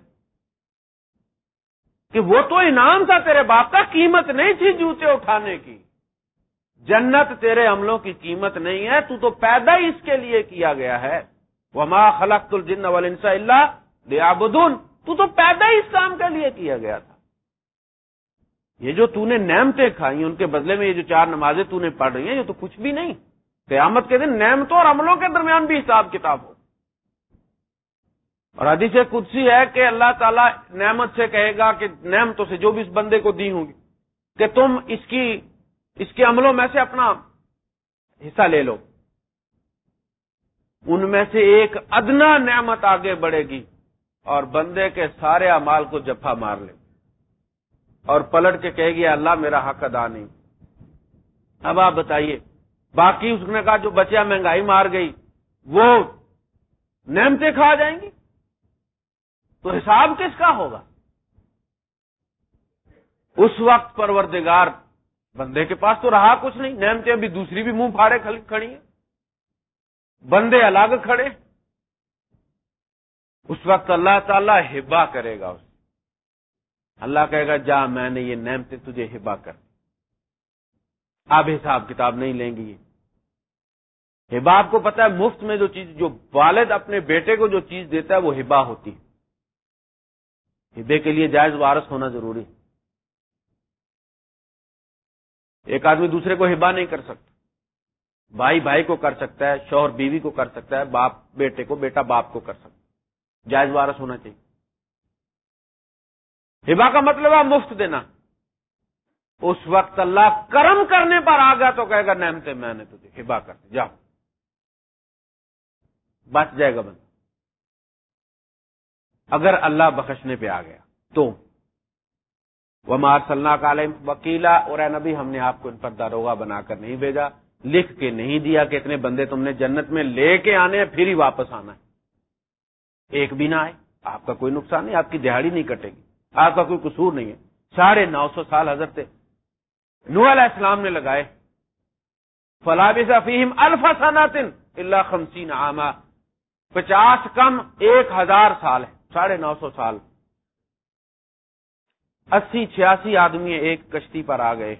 کہ وہ تو انعام تھا تیرے باپ کا، قیمت نہیں تھی جوتے اٹھانے کی۔ جنت تیرے عملوں کی قیمت نہیں ہے، تو تو پیدا ہی اس کے لیے کیا گیا ہے۔ وما خلق الجن والانس الا ليعبدون۔ تو تو پیدا ہی اس کام کے لیے کیا گیا تھا۔ یہ جو تو نے نعمتیں کھائی ان کے بدلے میں یہ جو چار نمازیں تو نے پڑھ رہی ہیں، یہ تو کچھ بھی نہیں۔ قیامت کے دن نعمتوں اور عملوں کے درمیان بھی حساب کتاب ہو۔ اور حدیث قدسی ہے کہ اللہ تعالیٰ نعمت سے کہے گا کہ نعمتوں سے جو بھی اس بندے کو دی ہوں گی، کہ تم اس کی، اس کے عملوں میں سے اپنا حصہ لے لو۔ ان میں سے ایک ادنا نعمت آگے بڑھے گی۔ اور بندے کے سارے امال کو جفا مار لے۔ اور پلٹ کے کہے گی اللہ، میرا حق ادا نہیں۔ اب آپ بتائیے، باقی اس نے کہا جو بچیا مہنگائی مار گئی، وہ نعمتیں کھا جائیں گی؟ تو حساب کس کا ہوگا؟ اس وقت پروردگار بندے کے پاس تو رہا کچھ نہیں، نعمتیں ابھی دوسری بھی منہ پھاڑے کھڑی ہیں۔ بندے الگ کھڑے۔ اس وقت اللہ تعالی ہبا کرے گا اس اللہ کہے گا، جا، میں نے یہ نعمتیں تجھے ہبا کر اب حساب کتاب نہیں لیں گی ہبا آپ کو پتا ہے، مفت میں جو چیز، جو والد اپنے بیٹے کو جو چیز دیتا ہے، وہ ہبا ہوتی ہبے کے لیے جائز وارث ہونا ضروری ایک آدمی دوسرے کو ہبا نہیں کر سکتا۔ بھائی بھائی کو کر سکتا ہے، شوہر بیوی کو کر سکتا ہے، باپ بیٹے کو، بیٹا باپ کو کر سکتا ہے۔ جائز وارث ہونا چاہیے۔ ہبا کا مطلب ہے مفت دینا۔ اس وقت اللہ کرم کرنے پر آ گیا تو کہے گا نعمتے میں نے تجھے ہبا کر جاؤ۔ بچ جائے گا بند اگر اللہ بخشنے پہ آ گیا تو۔ وہ مار صلاح کالم وکیلا اور نبی، ہم نے آپ کو ان پر داروگا بنا کر نہیں بھیجا۔ لکھ کے نہیں دیا کہ اتنے بندے تم نے جنت میں لے کے آنے پھر ہی واپس آنا ہے۔ ایک بھی نہ آئے آپ کا کوئی نقصان نہیں، آپ کی دہاڑی نہیں کٹے گی، آپ کا کوئی قصور نہیں ہے۔ ساڑھے نو سو سال حضرت نو علیہ السلام نے لگائے فلاب فیم الفسناتن اللہ خمسین عامہ پچاس کم ایک ہزار سال ہے، ساڑھے نو سو سال۔ اسی چھیاسی آدمی ایک کشتی پر آ گئے۔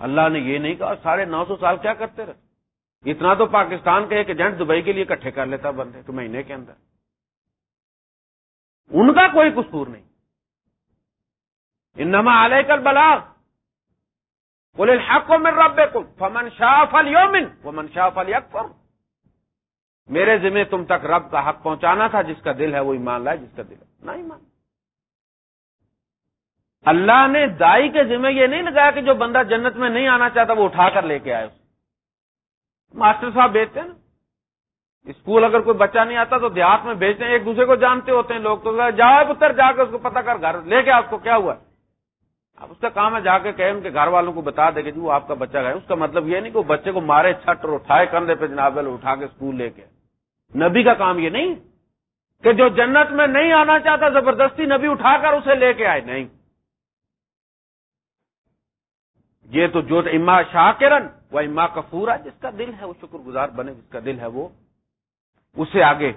اللہ نے یہ نہیں کہا، ساڑھے نو سو سال کیا کرتے رہے؟ اتنا تو پاکستان کے ایک ایجنٹ دبئی کے لیے اکٹھے کر لیتا بندے، تو مہینے کے اندر۔ ان کا کوئی قصور نہیں۔ انما علیہ کل بلاغ بولے الحق کو رب فمن شاہ فل یومن وہ شاہ فل یکفر میرے ذمہ تم تک رب کا حق پہنچانا تھا، جس کا دل ہے وہ ایمان لائے، جس کا دل ہے نہ ایمان۔ اللہ نے دائی کے ذمہ یہ نہیں لگایا کہ جو بندہ جنت میں نہیں آنا چاہتا، وہ اٹھا کر لے کے آئے۔ ماسٹر صاحب بیچتے ہیں نا۔ اسکول اگر کوئی بچہ نہیں آتا تو دیہات میں بھیجتے ہیں، ایک دوسرے کو جانتے ہوتے ہیں لوگ، تو جاؤ پتر، جا کے اس کو پتا کر، گھر لے کے آپ کو کیا ہوا؟ اب اس کا کام ہے، جا کے کہ ان کے گھر والوں کو بتا دے کہ جی وہ آپ کا بچہ گئے اس کا مطلب یہ نہیں کہ وہ بچے کو مارے، چھٹ اور اٹھائے کندھے پہ جناب اٹھا کے اسکول لے کے۔ نبی کا کام یہ نہیں کہ جو جنت میں نہیں آنا چاہتا، زبردستی نبی اٹھا کر اسے لے کے آئے، نہیں۔ یہ تو جو اما شاکرن وہ اما کفورا، جس کا دل ہے وہ شکر گزار بنے، جس کا دل ہے وہ اسے آگے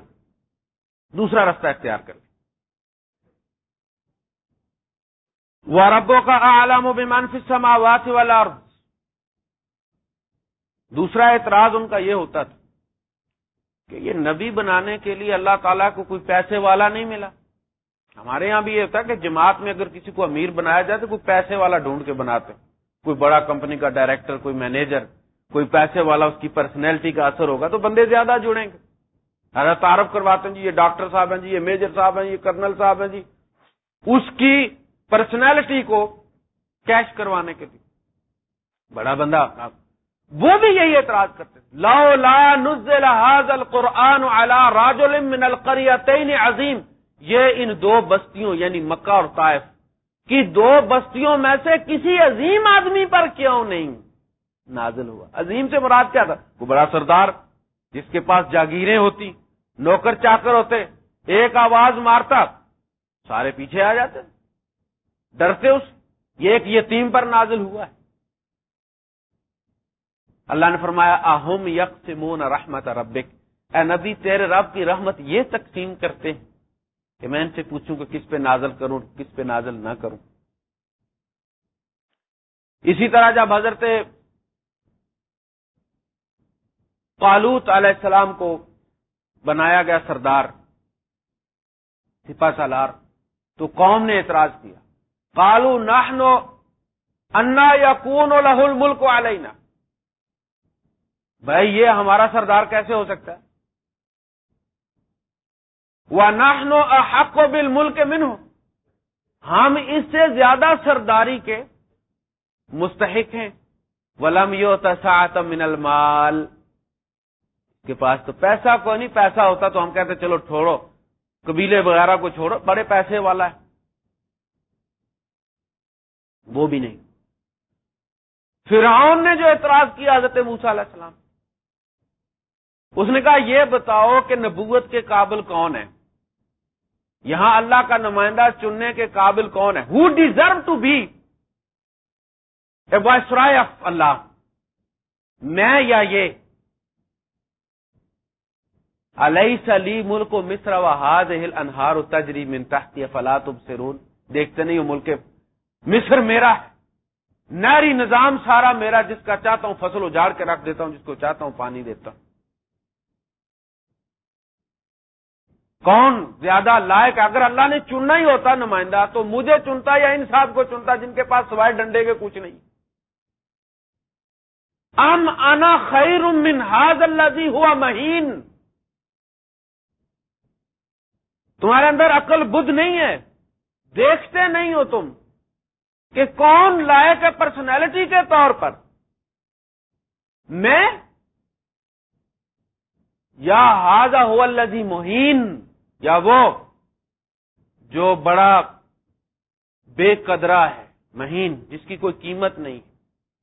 دوسرا رستہ اختیار کرے وہ ربوں کا عالم و بیمان سماوات والا دوسرا اعتراض ان کا یہ ہوتا تھا کہ یہ نبی بنانے کے لیے اللہ تعالیٰ کو کوئی پیسے والا نہیں ملا۔ ہمارے یہاں بھی یہ ہوتا ہے کہ جماعت میں اگر کسی کو امیر بنایا جائے تو کوئی پیسے والا ڈھونڈ کے بناتے کوئی بڑا کمپنی کا ڈائریکٹر، کوئی مینیجر، کوئی پیسے والا اس کی پرسنالٹی کا اثر ہوگا تو بندے زیادہ جڑیں گے۔ ارے تعارف کرواتے ہیں جی یہ ڈاکٹر صاحب ہیں جی یہ میجر صاحب ہیں جی، یہ کرنل صاحب ہیں جی۔ اس کی پرسنالٹی کو کیش کروانے کے لیے۔ بڑا بندہ۔ وہ بھی یہی اعتراض کرتے لا لا نزل هذا القرآن على رجل من القريتين عظیم۔ یہ ان دو بستیوں یعنی مکہ اور طائف، کی دو بستیوں میں سے کسی عظیم آدمی پر کیوں نہیں نازل ہوا؟ عظیم سے مراد کیا تھا؟ وہ بڑا سردار۔ جس کے پاس جاگیریں ہوتی، نوکر چاکر ہوتے، ایک آواز مارتا، سارے پیچھے آ جاتے۔ ڈرتے اس، یہ ایک یتیم پر نازل ہوا ہے۔ اللہ نے فرمایا، اہم یک سمون رحمت ربک۔ اے نبی، تیرے رب کی رحمت یہ تقسیم کرتے ہیں کہ میں ان سے پوچھوں کہ کس پہ نازل کروں، کس پہ نازل نہ کروں۔ اسی طرح جب حضرت قالوت علیہ السلام کو بنایا گیا سردار سپا سالار، تو قوم نے اعتراض کیا۔ کالو نہنو انا یا کون لہ الملک علینا۔ بھائی، یہ ہمارا سردار کیسے ہو سکتا ہے؟ وہ نہنو احق و بل ملک منو ہم اس سے زیادہ سرداری کے مستحق ہیں۔ ولم یو تساط من المال۔ کے پاس تو پیسہ کوئی نہیں، پیسہ ہوتا تو ہم کہتے چلو چھوڑو، قبیلے وغیرہ کو چھوڑو، بڑے پیسے والا ہے۔ وہ بھی نہیں۔ فرعون نے جو اعتراض کیا حضرت موسا علیہ السلام، اس نے کہا، یہ بتاؤ کہ نبوت کے قابل کون ہے؟ یہاں اللہ کا نمائندہ چننے کے قابل کون ہے؟ Who deserve to be a viceroy of اللہ میں یا یہ؟ علیہ سلی ملک و مصر و ہاد ہل انہار و تجری من تحتی فلات سرون دیکھتے نہیں ملک مصر میرا ہے ناری نظام سارا میرا جس کا چاہتا ہوں فصل اجاڑ کے رکھ دیتا ہوں، جس کو چاہتا ہوں پانی دیتا ہوں۔ کون زیادہ لائق؟ اگر اللہ نے چننا ہی ہوتا نمائندہ، تو مجھے چنتا یا ان صاحب کو چنتا جن کے پاس سوائے ڈنڈے کے کچھ نہیں۔ ام انا خیر من حاض اللہ جی ہوا مہین تمہارے اندر عقل بدھ نہیں ہے۔ دیکھتے نہیں ہو تم کہ کون لائق ہے پرسنالٹی کے طور پر۔ میں یا ہاضا ہو اللہ مہین یا وہ جو بڑا بے قدرا ہے، مہین، جس کی کوئی قیمت نہیں۔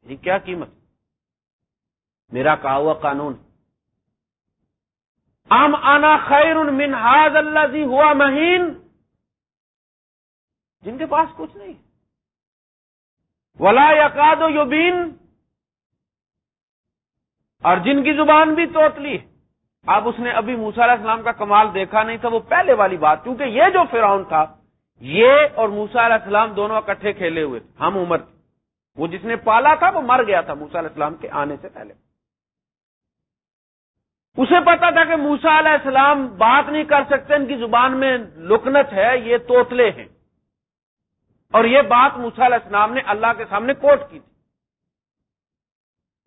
یہ کیا قیمت؟ میرا کہا ہوا قانون۔ ام آنا خیر من ہاض اللہ جی ہوا مہین جن کے پاس کچھ نہیں۔ ولا یقاد و یوبین اور جن کی زبان بھی توتلی اب اس نے ابھی موسا علیہ السلام کا کمال دیکھا نہیں تھا، وہ پہلے والی بات، کیونکہ یہ جو فراؤن تھا، یہ اور موسا علیہ السلام دونوں اکٹھے کھیلے ہوئے تھے ہم عمر۔ تھے وہ جس نے پالا تھا، وہ مر گیا تھا موسا علیہ السلام کے آنے سے پہلے۔ اسے پتا تھا کہ موسا علیہ السلام بات نہیں کر سکتے، ان کی زبان میں لکنت ہے، یہ توتلے ہیں۔ اور یہ بات موسا علیہ السلام نے اللہ کے سامنے کوٹ کی تھی۔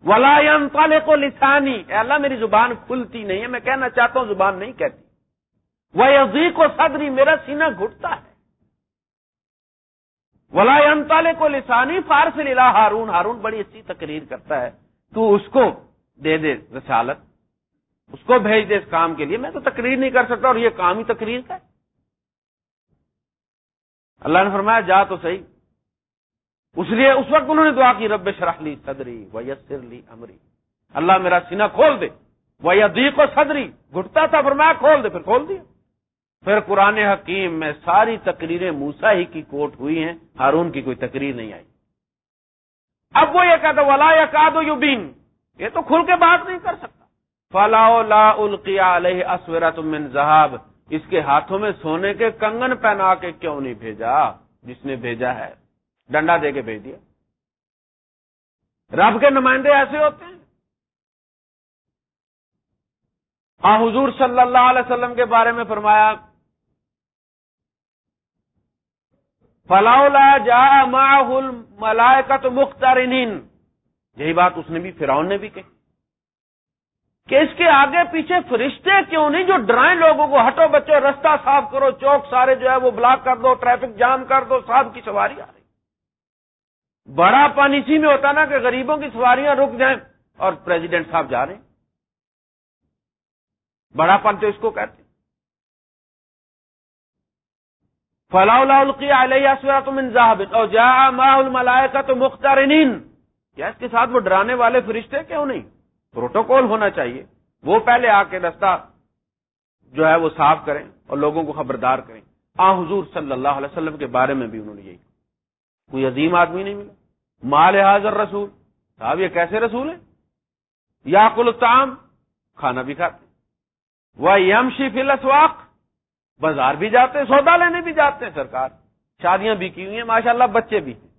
ولام پالے کو لسانی اے اللہ، میری زبان کھلتی نہیں ہے، میں کہنا چاہتا ہوں زبان نہیں کہتی۔ وہ عزیق و صدری میرا سینہ گھٹتا ہے۔ ولام تالے کو لسانی فارس للا ہارون۔ ہارون بڑی اچھی تقریر کرتا ہے۔ تو اس کو دے دے رسالت۔ اس کو بھیج دے اس کام کے لیے، میں تو تقریر نہیں کر سکتا اور یہ کام ہی تقریر کا ہے۔ اللہ نے فرمایا، جا تو صحیح۔ اس لیے اس وقت انہوں نے دعا کی، رب شرح لی صدری ویسر لی امری۔ اللہ میرا سینہ کھول دے۔ وہ یدیق و صدری۔ گھٹتا تھا، فرمایا کھول دے، پھر کھول دیا۔ پھر قرآن حکیم میں ساری تقریریں موسا ہی کی کوٹ ہوئی ہیں، ہارون کی کوئی تقریر نہیں آئی۔ اب وہ یہ کہتا ولا یا کا دو یو بین یہ تو کھل کے بات نہیں کر سکتا۔ فلاح لا القیا علیہ اسورت من زہاب اس کے ہاتھوں میں سونے کے کنگن پہنا کے کیوں نہیں بھیجا؟ جس نے بھیجا ہے۔ ڈنڈا دے کے بھیج دیا۔ رب کے نمائندے ایسے ہوتے ہیں۔ آ، حضور صلی اللہ علیہ وسلم کے بارے میں فرمایا فلاح جا ماحول ملائے کا تو مختار یہی بات اس نے بھی فراؤن نے بھی کہی۔ کہ اس کے آگے پیچھے فرشتے کیوں نہیں جو ڈرائیں لوگوں کو، ہٹو بچو، رستہ صاف کرو، چوک سارے جو ہے وہ بلاک کر دو، ٹریفک جام کر دو، صاحب کی سواری آ رہی۔ بڑا پانی اسی میں ہوتا نا کہ غریبوں کی سواریاں رک جائیں اور پریزیڈنٹ صاحب جا رہے ہیں۔ بڑا پن تو اس کو کہتے فلاح القی علیہ تم انضاحب اور جا ملائے کا تو مختار کیا اس کے ساتھ وہ ڈرانے والے فرشتے کیوں نہیں؟ پروٹوکول ہونا چاہیے۔ وہ پہلے آ کے رستہ جو ہے وہ صاف کریں اور لوگوں کو خبردار کریں۔ آ، حضور صلی اللہ علیہ وسلم کے بارے میں بھی انہوں نے یہی کوئی عظیم آدمی نہیں ملا۔ مال حاضر رسول۔ صاحب، یہ کیسے رسول ہے یا کلتام کھانا بھی کھاتے وہ یم شی بازار بھی جاتے ہیں، سودا لینے بھی جاتے ہیں سرکار۔ شادیاں بھی کی ہوئی ہیں، ماشاءاللہ بچے بھی ہیں۔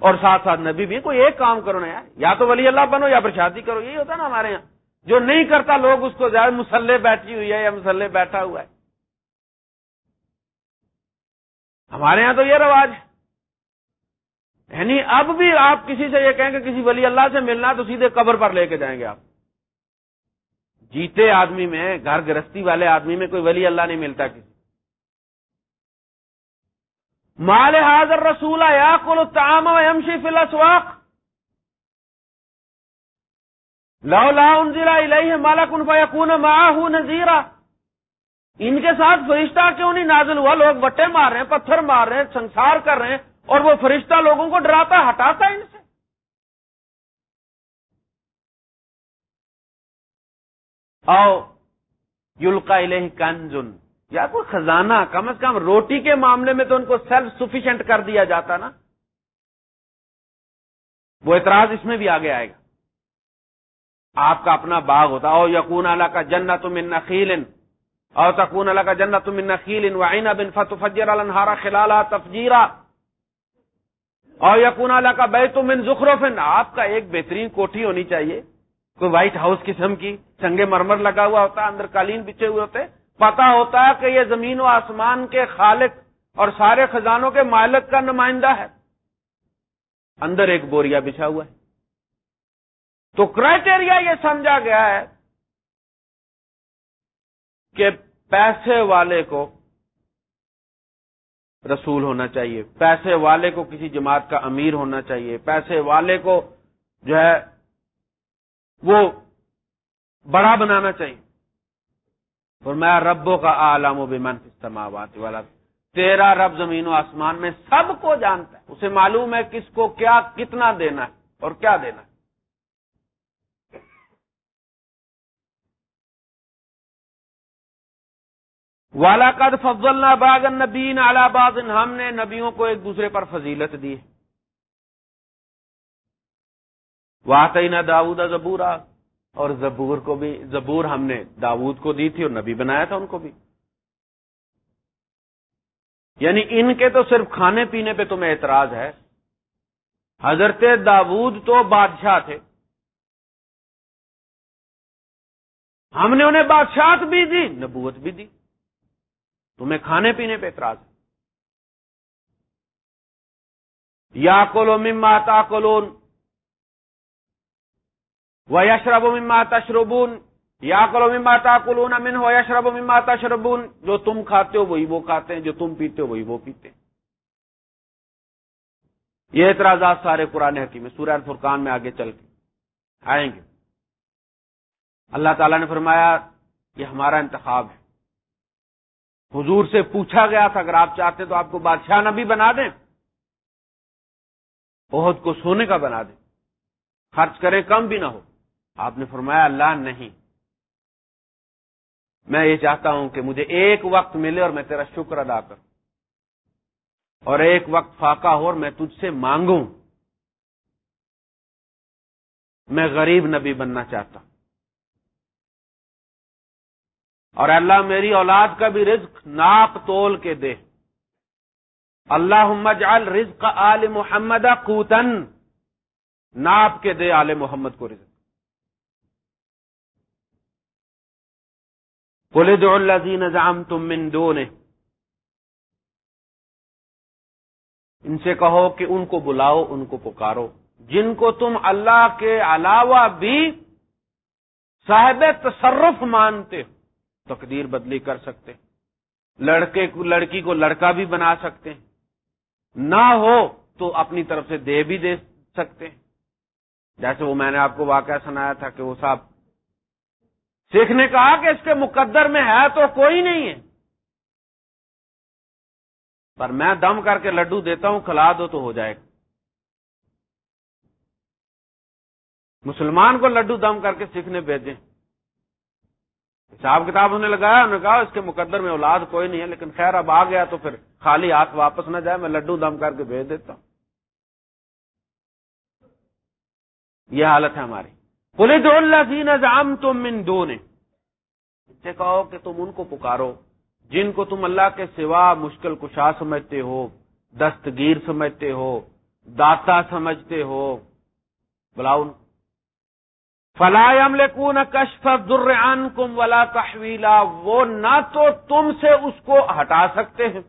اور ساتھ ساتھ نبی بھی کوئی ایک کام کرو نا یار، یا تو ولی اللہ بنو یا پھر شادی کرو، یہی ہوتا ہے نا ہمارے یہاں۔ جو نہیں کرتا لوگ اس کو زیادہ مسلح بیٹھی ہوئی ہے یا مسلح بیٹھا ہوا ہے۔ ہمارے یہاں تو یہ رواج ہے۔ یعنی اب بھی آپ کسی سے یہ کہیں کہ کسی ولی اللہ سے ملنا تو سیدھے قبر پر لے کے جائیں گے آپ۔ جیتے آدمی میں، گھر گرستی والے آدمی میں کوئی ولی اللہ نہیں ملتا کسی۔ مال حاضر رسول یا کل تام یمشی الاسواق. لو لا الیہ مالا فیکون معاہو نزیرا ان کے ساتھ فرشتہ کیوں نہیں نازل ہوا؟ لوگ بٹے مار رہے ہیں، پتھر مار رہے ہیں، سنسار کر رہے ہیں، اور وہ فرشتہ لوگوں کو ڈراتا، ہٹاتا ان سے؟ او یلقا الہ کنزن یا کوئی خزانہ، کم از کم روٹی کے معاملے میں تو ان کو سیلف سفیشینٹ کر دیا جاتا نا۔ وہ اعتراض اس میں بھی آگے آئے گا۔ آپ کا اپنا باغ ہوتا، او یقون اللہ کا جنت من نخیل، او تکون اللہ کا جنت من نخیل وعین بن فتفجر الانہارا خلالا تفجیرا۔ او یقون اللہ کا بیت من زخرفن آپ کا ایک بہترین کوٹھی ہونی چاہیے۔ کوئی وائٹ ہاؤس قسم کی سنگے مرمر لگا ہوا ہوتا، اندر قالین بچے ہوئے ہوتے۔ پتا ہوتا ہے کہ یہ زمین و آسمان کے خالق اور سارے خزانوں کے مالک کا نمائندہ ہے۔ اندر ایک بوریا بچھا ہوا ہے۔ تو کرائٹیریا یہ سمجھا گیا ہے کہ پیسے والے کو رسول ہونا چاہیے، پیسے والے کو کسی جماعت کا امیر ہونا چاہیے، پیسے والے کو جو ہے وہ بڑا بنانا چاہیے۔ اور میں ربوں کا عالم و بمن استماعات والا تیرا رب زمین و آسمان میں سب کو جانتا ہے۔ اسے معلوم ہے کس کو کیا کتنا دینا ہے اور کیا دینا ہے۔ والا قد فضل باغ نبین باغ ہم نے نبیوں کو ایک دوسرے پر فضیلت دی۔ واقعی نہ داؤد زبورا۔ اور زبور کو بھی، زبور ہم نے داود کو دی تھی اور نبی بنایا تھا ان کو بھی۔ یعنی ان کے تو صرف کھانے پینے پہ تمہیں اعتراض ہے۔ حضرت داود تو بادشاہ تھے۔ ہم نے انہیں بادشاہت بھی دی، نبوت بھی دی۔ تمہیں کھانے پینے پہ اعتراض ہے۔ یا کولو مما تا کولون وہ یشرب مما تشربون یا کلو مما تا کلون امن ہو یشرب مما تشربون، جو تم کھاتے ہو وہی وہ کھاتے ہیں، جو تم پیتے ہو وہی وہ پیتے ہیں۔ یہ اعتراضات سارے قرآن حکیم سورہ الفرقان میں آگے چل کے آئیں گے۔ اللہ تعالیٰ نے فرمایا، یہ ہمارا انتخاب ہے۔ حضور سے پوچھا گیا تھا، اگر آپ چاہتے تو آپ کو بادشاہ نبی بنا دیں۔ بہت کو سونے کا بنا دیں۔ خرچ کریں کم بھی نہ ہو۔ آپ نے فرمایا اللہ نہیں۔ میں یہ چاہتا ہوں کہ مجھے ایک وقت ملے اور میں تیرا شکر ادا کروں۔ اور ایک وقت فاقہ ہو اور میں تجھ سے مانگوں۔ میں غریب نبی بننا چاہتا۔ ہوں اور اللہ، میری اولاد کا بھی رزق ناپ تول کے دے۔ اللہ جعل رزق آل محمد کوتن ناپ کے دے آل محمد کو رزق۔ بولے دو اللہ زین نظام تم من دو نے ان سے کہو کہ ان کو بلاؤ، ان کو پکارو۔ جن کو تم اللہ کے علاوہ بھی صاحب تصرف مانتے ہو، تقدیر بدلی کر سکتے لڑکے کو لڑکی کو لڑکا بھی بنا سکتے نہ ہو تو اپنی طرف سے دے بھی دے سکتے ہیں۔ جیسے وہ میں نے آپ کو واقعہ سنایا تھا کہ وہ صاحب سکھ نے کہا کہ اس کے مقدر میں ہے تو کوئی نہیں ہے۔ پر میں دم کر کے لڈو دیتا ہوں، کھلا دو تو ہو جائے گا۔ مسلمان کو لڈو دم کر کے سکھ نے حساب کتاب انہیں لگایا انہوں نے کہا اس کے مقدر میں اولاد کوئی نہیں ہے، لیکن خیر اب آ گیا تو پھر خالی ہاتھ واپس نہ جائے، میں لڈو دم کر کے بھیج دیتا ہوں۔ یہ حالت ہے ہماری۔ بولے دو اللہ زین ازام تم من دو نے سے کہو کہ تم ان کو پکارو، جن کو تم اللہ کے سوا مشکل کشا سمجھتے ہو، دستگیر سمجھتے ہو، داتا سمجھتے ہو۔ بلاؤ فلاح کون کشف دران کم ولا تحویلا، وہ نہ تو تم سے اس کو ہٹا سکتے ہیں۔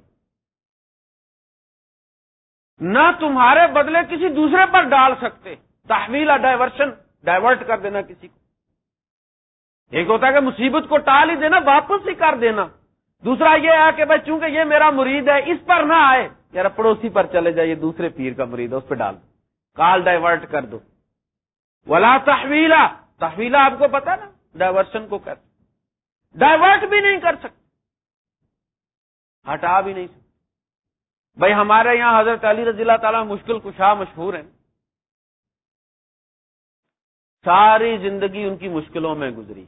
نہ تمہارے بدلے کسی دوسرے پر ڈال سکتے۔ تحویلا، ڈائیورشن۔ ڈائیورٹ کر دینا کسی کو۔ ایک ہوتا ہے کہ مصیبت کو ٹال ہی دینا، واپس ہی کر دینا۔ دوسرا یہ ہے کہ بھائی چونکہ یہ میرا مرید ہے، اس پر نہ آئے۔ یار، پڑوسی پر چلے جائے دوسرے پیر کا مرید ہے، اس پہ ڈال۔ دو کال ڈائیورٹ کر دو۔ ولا تحویلا تحویلا آپ کو پتا نا؟ ڈائیورشن کو کر۔ ڈائیورٹ بھی نہیں کر سکتے۔ ہٹا بھی نہیں سکتے۔ بھائی، ہمارے یہاں حضرت علی رضی اللہ تعالیٰ مشکل کشا مشہور ہیں۔ ساری زندگی ان کی مشکلوں میں گزری۔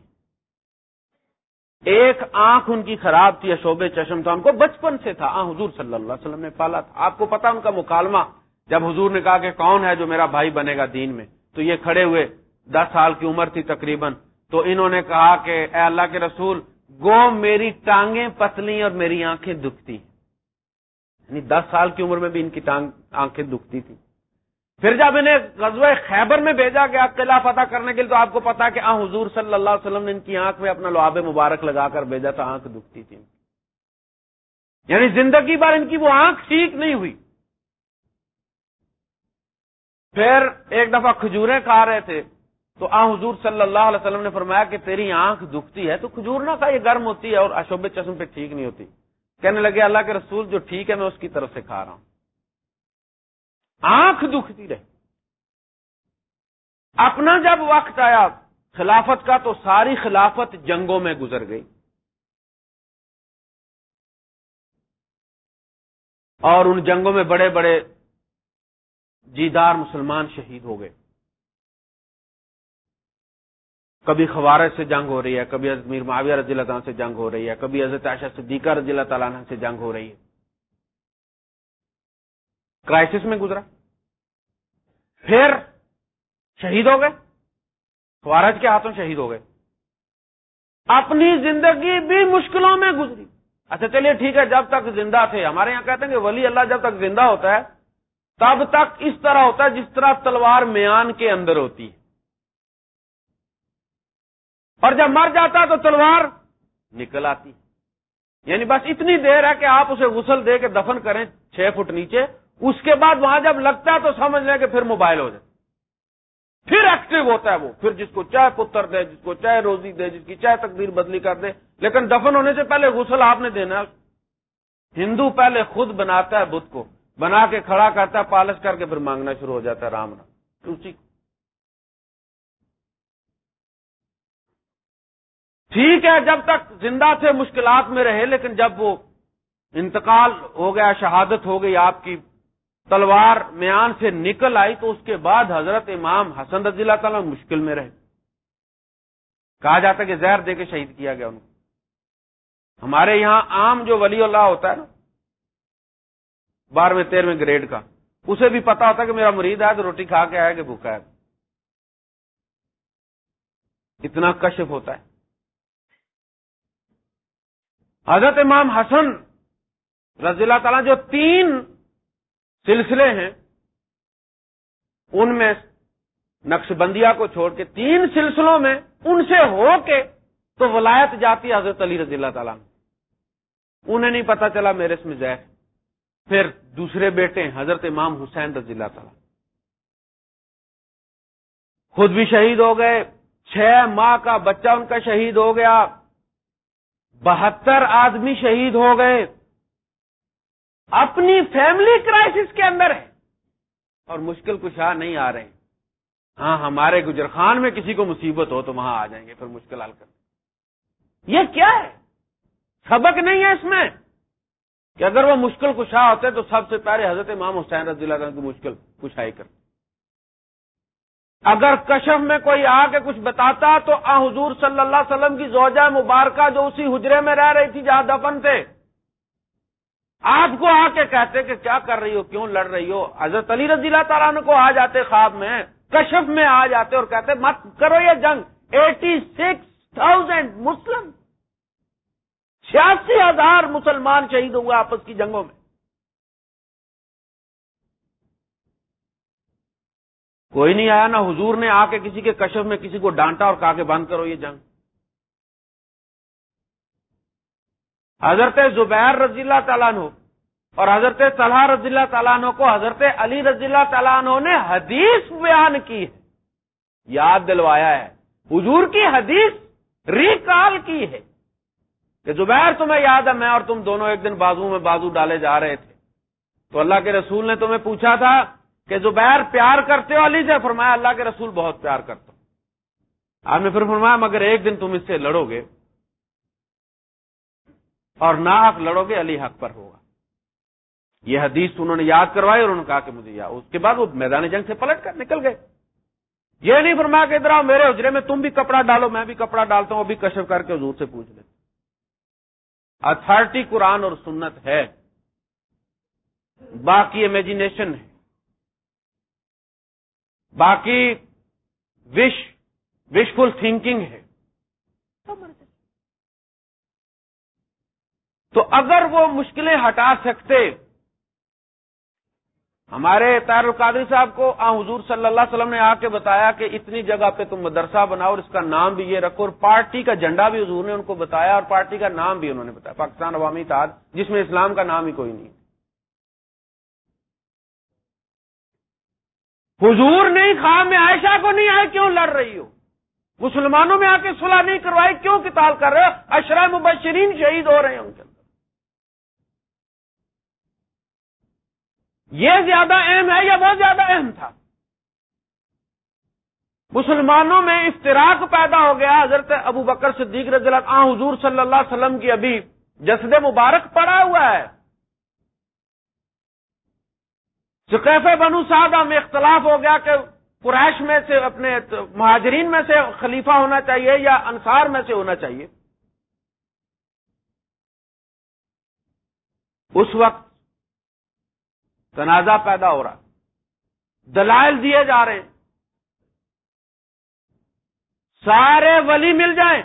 ایک آنکھ ان کی خراب تھی، اشوب چشم تھا ان کو بچپن سے تھا۔ آ، حضور صلی اللہ علیہ وسلم نے پالا تھا۔ آپ کو پتا ان کا مکالمہ، جب حضور نے کہا کہ کون ہے جو میرا بھائی بنے گا دین میں؟ تو یہ کھڑے ہوئے دس سال کی عمر تھی تقریباً۔ تو انہوں نے کہا کہ اے اللہ کے رسول، گو میری ٹانگیں پتلی اور میری آنکھیں دکھتی یعنی دس سال کی عمر میں بھی ان کی ٹانگ، آنکھیں دکھتی تھی پھر جب انہیں غزوہ خیبر میں بھیجا گیا قلعہ فتح کرنے کے لیے، تو آپ کو پتا کہ آ، حضور صلی اللہ علیہ وسلم نے ان کی آنکھ میں اپنا لعاب مبارک لگا کر بھیجا تھا، آنکھ دکھتی تھی۔ یعنی زندگی بھر ان کی وہ آنکھ ٹھیک نہیں ہوئی۔ پھر ایک دفعہ کھجوریں کھا رہے تھے، تو آ، حضور صلی اللہ علیہ وسلم نے فرمایا کہ تیری آنکھ دکھتی ہے تو کھجور نہ تھا یہ گرم ہوتی ہے اور اشوب چشم پہ ٹھیک نہیں ہوتی۔ کہنے لگے، اللہ کے رسول جو ٹھیک ہے میں اس کی طرف سے کھا رہا ہوں۔ آنکھ دکھتی رہے اپنا جب وقت آیا، خلافت کا تو ساری خلافت جنگوں میں گزر گئی۔ اور ان جنگوں میں بڑے بڑے جیدار مسلمان شہید ہو گئے۔ کبھی خوارج سے جنگ ہو رہی ہے، کبھی میر معاویہ رضی اللہ تعالیٰ سے جنگ ہو رہی ہے، کبھی حضرت عائشہ صدیقہ رضی اللہ تعالیٰ سے جنگ ہو رہی ہے۔ کرائسس میں گزرا۔ پھر شہید ہو گئے۔ خوارج کے ہاتھوں شہید ہو گئے۔ اپنی زندگی بھی مشکلوں میں گزری۔ اچھا چلیے ٹھیک ہے، جب تک زندہ تھے، ہمارے یہاں کہتے ہیں کہ ولی اللہ جب تک زندہ ہوتا ہے، تب تک اس طرح ہوتا ہے جس طرح تلوار میان کے اندر ہوتی ہے۔ اور جب مر جاتا تو تلوار نکل آتی۔ یعنی بس اتنی دیر ہے کہ آپ اسے غسل دے کے دفن کریں، چھ فٹ نیچے اس کے بعد وہاں جب لگتا ہے تو سمجھ لیں کہ پھر موبائل ہو جائے۔ پھر ایکٹیو ہوتا ہے وہ۔ پھر جس کو چاہے پتر دے، جس کو چاہے روزی دے، جس کی چاہے تقدیر بدلی کر دے۔ لیکن دفن ہونے سے پہلے غسل آپ نے دینا۔ ہندو پہلے خود بناتا ہے بدھ کو۔ بنا کے کھڑا کرتا ہے، پالش کر کے پھر مانگنا شروع ہو جاتا ہے، رام رام۔ اسی۔ ٹھیک ہے، جب تک زندہ تھے، مشکلات میں رہے، لیکن جب وہ انتقال ہو گیا، شہادت ہو گئی آپ کی تلوار میان سے نکل آئی تو اس کے بعد حضرت امام حسن رضی اللہ تعالیٰ مشکل میں رہے۔ کہا جاتا کہ زہر دے کے شہید کیا گیا ان کو۔ ہمارے یہاں عام جو ولی اللہ ہوتا ہے نا، بارہویں، تیرہویں گریڈ کا، اسے بھی پتا ہوتا ہے کہ میرا مرید ہے تو روٹی کھا کے آیا کہ بھوکا ہے۔ اتنا کشف ہوتا ہے۔ حضرت امام حسن رضی اللہ تعالیٰ جو تین سلسلے ہیں، ان میں نقش بندیا کو چھوڑ کے تین سلسلوں میں ان سے ہو کے تو ولایت جاتی حضرت علی رضی اللہ تعالیٰ انہیں نہیں پتا چلا میرے اس میں زیف پھر دوسرے بیٹے حضرت امام حسین رضی اللہ تعالیٰ۔ خود بھی شہید ہو گئے، چھ ماہ کا بچہ ان کا شہید ہو گیا، بہتر آدمی شہید ہو گئے۔ اپنی فیملی کرائسس کے اندر ہے اور مشکل کشا نہیں آ رہے۔ ہاں ہمارے گجر خان میں کسی کو مصیبت ہو تو وہاں آ جائیں گے، پھر مشکل حل کر یہ کیا ہے؟ سبق نہیں ہے اس میں کہ اگر وہ مشکل کشا ہوتے تو سب سے پہلے حضرت امام حسین رضی اللہ عنہ کی مشکل کشائی کرتے۔ اگر کشف میں کوئی آ کے کچھ بتاتا تو آ حضور صلی اللہ علیہ وسلم کی زوجہ مبارکہ جو اسی حجرے میں رہ رہی تھی جہاں دفن تھے آپ کو آ کے کہتے کہ کیا کر رہی ہو؟ کیوں لڑ رہی ہو؟ حضرت علی رضی اللہ تعالیٰ کو آ جاتے خواب میں، کشف میں آ جاتے اور کہتے، مت کرو یہ جنگ۔ ایٹی سکس تھاؤزینڈ مسلم، چھیاسی ہزار مسلمان شہید ہوئے آپس کی جنگوں میں۔ کوئی نہیں آیا نا حضور نے آ کے کسی کے کشف میں کسی کو ڈانٹا اور کہا کہ بند کرو یہ جنگ۔ حضرت زبیر رضی اللہ تعالیٰ عنہ اور حضرت طلحہ رضی اللہ تعالیٰ عنہ کو حضرت علی رضی اللہ تعالیٰ عنہ نے حدیث بیان کی ہے، یاد دلوایا ہے۔ حضور کی حدیث ریکال کی ہے کہ زبیر تمہیں یاد ہے، میں اور تم دونوں ایک دن بازو میں بازو ڈالے جا رہے تھے۔ تو اللہ کے رسول نے تمہیں پوچھا تھا کہ زبیر پیار کرتے ہو؟ علی سے فرمایا، اللہ کے رسول بہت پیار کرتا ہوں۔ آپ نے پھر فرمایا، مگر ایک دن تم اس سے لڑو گے۔ اور نہ حق لڑو گے، علی حق پر ہوگا۔ یہ حدیث انہوں نے یاد کروائی اور انہوں نے کہا کہ مجھے یاد، اس کے بعد وہ میدان جنگ سے پلٹ کر نکل گئے۔ یہ نہیں فرمایا کہ ادھر آؤ، میرے اجرے میں تم بھی کپڑا ڈالو، میں بھی کپڑا ڈالتا ہوں، ابھی کشف کر کے حضور سے پوچھ لیں۔ اتارٹی قرآن اور سنت ہے۔ باقی امیجنیشن ہے۔ باقی وش وشفل تھنکنگ ہے۔ تو اگر وہ مشکلیں ہٹا سکتے، ہمارے تیر القادری صاحب کو، آ، حضور صلی اللہ علیہ وسلم نے آ کے بتایا کہ اتنی جگہ پہ تم مدرسہ بناؤ اور اس کا نام بھی یہ رکھو اور پارٹی کا جھنڈا بھی حضور نے ان کو بتایا اور پارٹی کا نام بھی انہوں نے بتایا، پاکستان عوامی اتحاد، جس میں اسلام کا نام ہی کوئی نہیں۔ حضور نہیں، خواہ میں عائشہ کو نہیں، آئے کیوں لڑ رہی ہو؟ مسلمانوں میں آ کے صلاح نہیں کروائی، کیوں کتاب کر رہے ہو؟ اشرا مبشرین شہید ہو رہے ہیں ان کے یہ زیادہ اہم ہے یا وہ زیادہ اہم تھا؟ مسلمانوں میں افطراک پیدا ہو گیا، حضرت ابو بکر صدیق رضی اللہ عنہ، حضور صلی اللہ علیہ وسلم کی ابھی جسد مبارک پڑا ہوا ہے۔ شکیف بنو صاحبہ میں اختلاف ہو گیا کہ قریش میں سے اپنے مہاجرین میں سے خلیفہ ہونا چاہیے یا انصار میں سے ہونا چاہیے۔ اس وقت تنازع پیدا ہو رہا دلائل دیے جا رہے ہیں۔ سارے ولی مل جائیں۔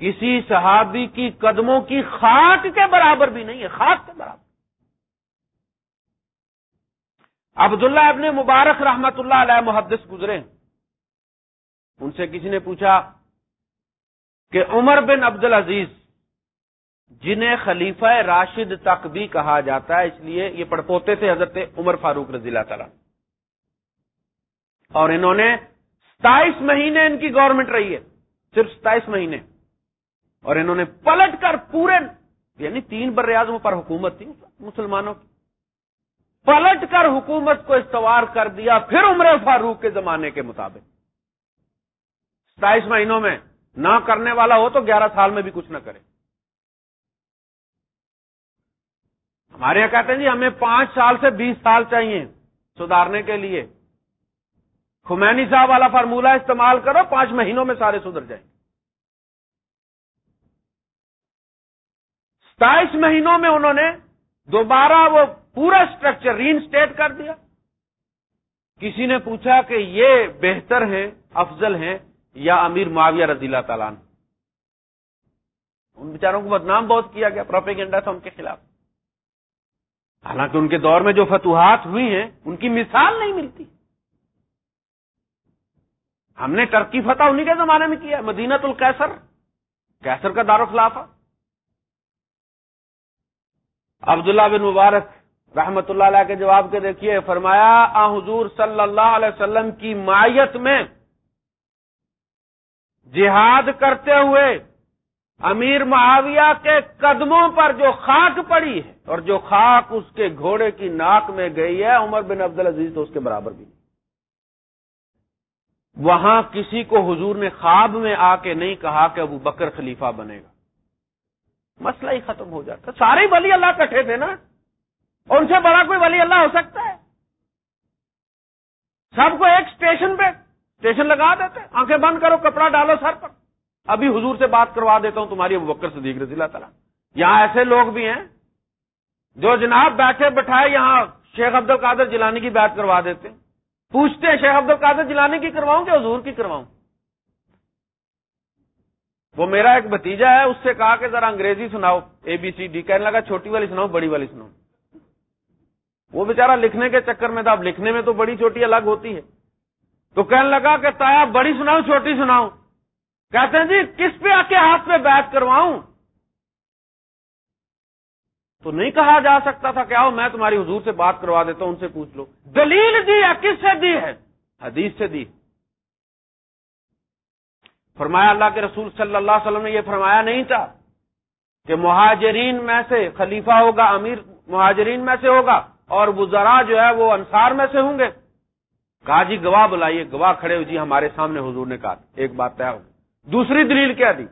کسی صحابی کی قدموں کی خاک کے برابر بھی نہیں ہے، خاک کے برابر۔ عبداللہ ابن مبارک رحمت اللہ علیہ محدث گزرے۔ ان سے کسی نے پوچھا کہ عمر بن عبد العزیز جنہیں خلیفہ راشد تک بھی کہا جاتا ہے، اس لیے یہ پڑپوتے تھے حضرت عمر فاروق رضی اللہ تعالی۔ اور انہوں نے ستائیس مہینے ان کی گورنمنٹ رہی ہے، صرف ستائیس مہینے۔ اور انہوں نے پلٹ کر پورے یعنی تین بر پر حکومت تھی، مسلمانوں کی۔ پلٹ کر حکومت کو استوار کر دیا، پھر عمر فاروق کے زمانے کے مطابق۔ ستائیس مہینوں میں نہ کرنے والا ہو تو گیارہ سال میں بھی کچھ نہ کرے۔ ہمارے یہاں کہتے ہیں جی ہمیں پانچ سال سے بیس سال چاہیے سدھارنے کے لیے۔ خمینی صاحب والا فارمولہ استعمال کرو، پانچ مہینوں میں سارے سدھر جائیں۔ ستائیس مہینوں میں انہوں نے دوبارہ وہ پورا اسٹرکچر ری انسٹیٹ کر دیا۔ کسی نے پوچھا کہ یہ بہتر ہیں، افضل ہیں یا امیر معاویہ رضی اللہ تعالیٰ ان بیچاروں کو بدنام بہت کیا گیا پروپیگنڈا تھا ان کے خلاف۔ حالانکہ ان کے دور میں جو فتوحات ہوئی ہیں، ان کی مثال نہیں ملتی۔ ہم نے ٹرکی فتح انہیں کے زمانے میں کیا مدینت القیسر کیسر کا دار و خلاف عبداللہ بن مبارک رحمت اللہ علیہ کے جواب کے دیکھیے، فرمایا، آ حضور صلی اللہ علیہ وسلم کی مائیت میں جہاد کرتے ہوئے امیر معاویہ کے قدموں پر جو خاک پڑی ہے اور جو خاک اس کے گھوڑے کی ناک میں گئی ہے، عمر بن عبد العزیز تو اس کے برابر بھی۔ وہاں کسی کو حضور نے خواب میں آ کے نہیں کہا کہ ابو بکر خلیفہ بنے گا۔ مسئلہ ہی ختم ہو جاتا۔ سارے ولی اللہ کٹھے تھے نا؟ ان سے بڑا کوئی ولی اللہ ہو سکتا ہے؟ سب کو ایک اسٹیشن پہ اسٹیشن لگا دیتے، آنکھیں بند کرو، کپڑا ڈالو سر پر۔ ابھی حضور سے بات کروا دیتا ہوں، تمہاری ابو بکر صدیق رضی اللہ تعالیٰ۔ یہاں ایسے لوگ بھی ہیں جو جناب بیٹھے بٹھائے یہاں شیخ عبد القادر جلانی کی بات کروا دیتے ہیں۔ پوچھتے ہیں، شیخ عبد القادر جلانی کی کرواؤں کہ حضور کی کرواؤں؟ وہ میرا ایک بتیجا ہے، اس سے کہا کہ ذرا انگریزی سناؤ اے بی سی ڈی کہنے لگا، چھوٹی والی سناؤ، بڑی والی سناؤ۔ وہ بےچارا لکھنے کے چکر میں تھا، اب لکھنے میں تو بڑی چھوٹی الگ ہوتی ہے۔ تو کہنے لگا کہ تایا، بڑی سناؤ، چھوٹی سناؤ۔ کہتے ہیں جی کس پہ آ کے ہاتھ میں بیت کرواؤں؟ تو نہیں کہا جا سکتا تھا کہ آؤ، میں تمہاری حضور سے بات کروا دیتا ہوں، ان سے پوچھ لو۔ دلیل دی ہے، کس سے دی ہے؟ حدیث سے دی۔ فرمایا اللہ کے رسول صلی اللہ علیہ وسلم نے یہ فرمایا نہیں تھا کہ مہاجرین میں سے خلیفہ ہوگا، امیر مہاجرین میں سے ہوگا، اور وزرا جو ہے وہ انصار میں سے ہوں گے۔ کہا جی گواہ بلائیے، گواہ کھڑے ہو جی ہمارے سامنے حضور نے کہا۔ ایک بات طے ہو۔ دوسری دلیل کیا دی؟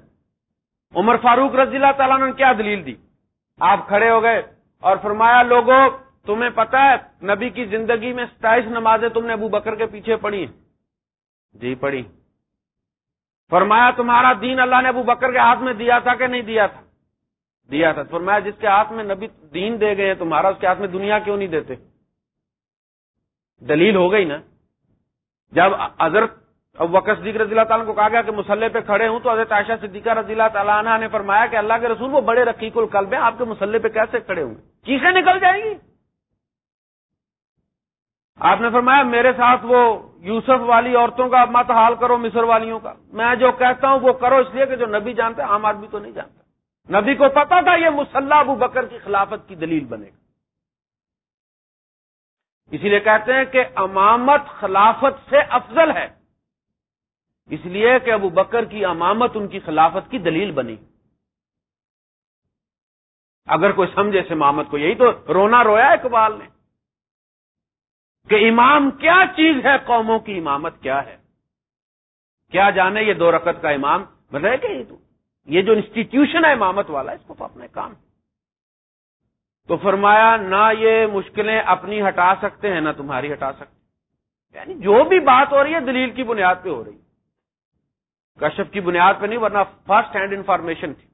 عمر فاروق رضی اللہ تعالیٰ نے کیا دلیل دی؟ آپ کھڑے ہو گئے اور فرمایا لوگوں تمہیں پتا ہے، نبی کی زندگی میں ستائیس نمازیں تم نے ابو بکر کے پیچھے پڑھی جی پڑھی۔ فرمایا، تمہارا دین اللہ نے ابو بکر کے ہاتھ میں دیا تھا کہ نہیں دیا تھا؟ دیا تھا۔ فرمایا، جس کے ہاتھ میں نبی دین دے گئے تمہارا اس کے ہاتھ میں دنیا کیوں نہیں دیتے؟ دلیل ہو گئی نا؟ جب حضرت اب وقت صدیق رضی اللہ تعالیٰ کو کہا گیا کہ مسلح پہ کھڑے ہوں تو حضرت عائشہ صدیقہ رضی اللہ تعالیٰ عنہ نے فرمایا کہ اللہ کے رسول وہ بڑے رقیق القلب ہیں، آپ کے مسلح پہ کیسے کھڑے ہوں؟ گے چیخیں نکل جائیں گی؟ آپ نے فرمایا، میرے ساتھ وہ یوسف والی عورتوں کا مت حال کرو، مصر والیوں کا۔ میں جو کہتا ہوں وہ کرو، اس لیے کہ جو نبی جانتے عام آدمی تو نہیں جانتا۔ نبی کو پتا تھا یہ مسلح ابو بکر کی خلافت کی دلیل بنے گا۔ اسی لیے کہتے ہیں کہ امامت خلافت سے افضل ہے۔ اس لیے کہ ابو بکر کی امامت ان کی خلافت کی دلیل بنی۔ اگر کوئی سمجھے اس امامت کو یہی تو رونا رویا اقبال نے کہ امام کیا چیز ہے، قوموں کی امامت کیا ہے؟ کیا جانے یہ دو رکت کا امام؟ بتائے کہ یہ تو۔ یہ جو انسٹیٹیوشن ہے امامت والا، اس کو تو اپنے کام۔ تو فرمایا، نہ یہ مشکلیں اپنی ہٹا سکتے ہیں، نہ تمہاری ہٹا سکتے۔ یعنی جو بھی بات ہو رہی ہے، دلیل کی بنیاد پہ ہو رہی ہے۔ کشف کی بنیاد پہ نہیں، ورنہ فرسٹ ہینڈ انفارمیشن تھی۔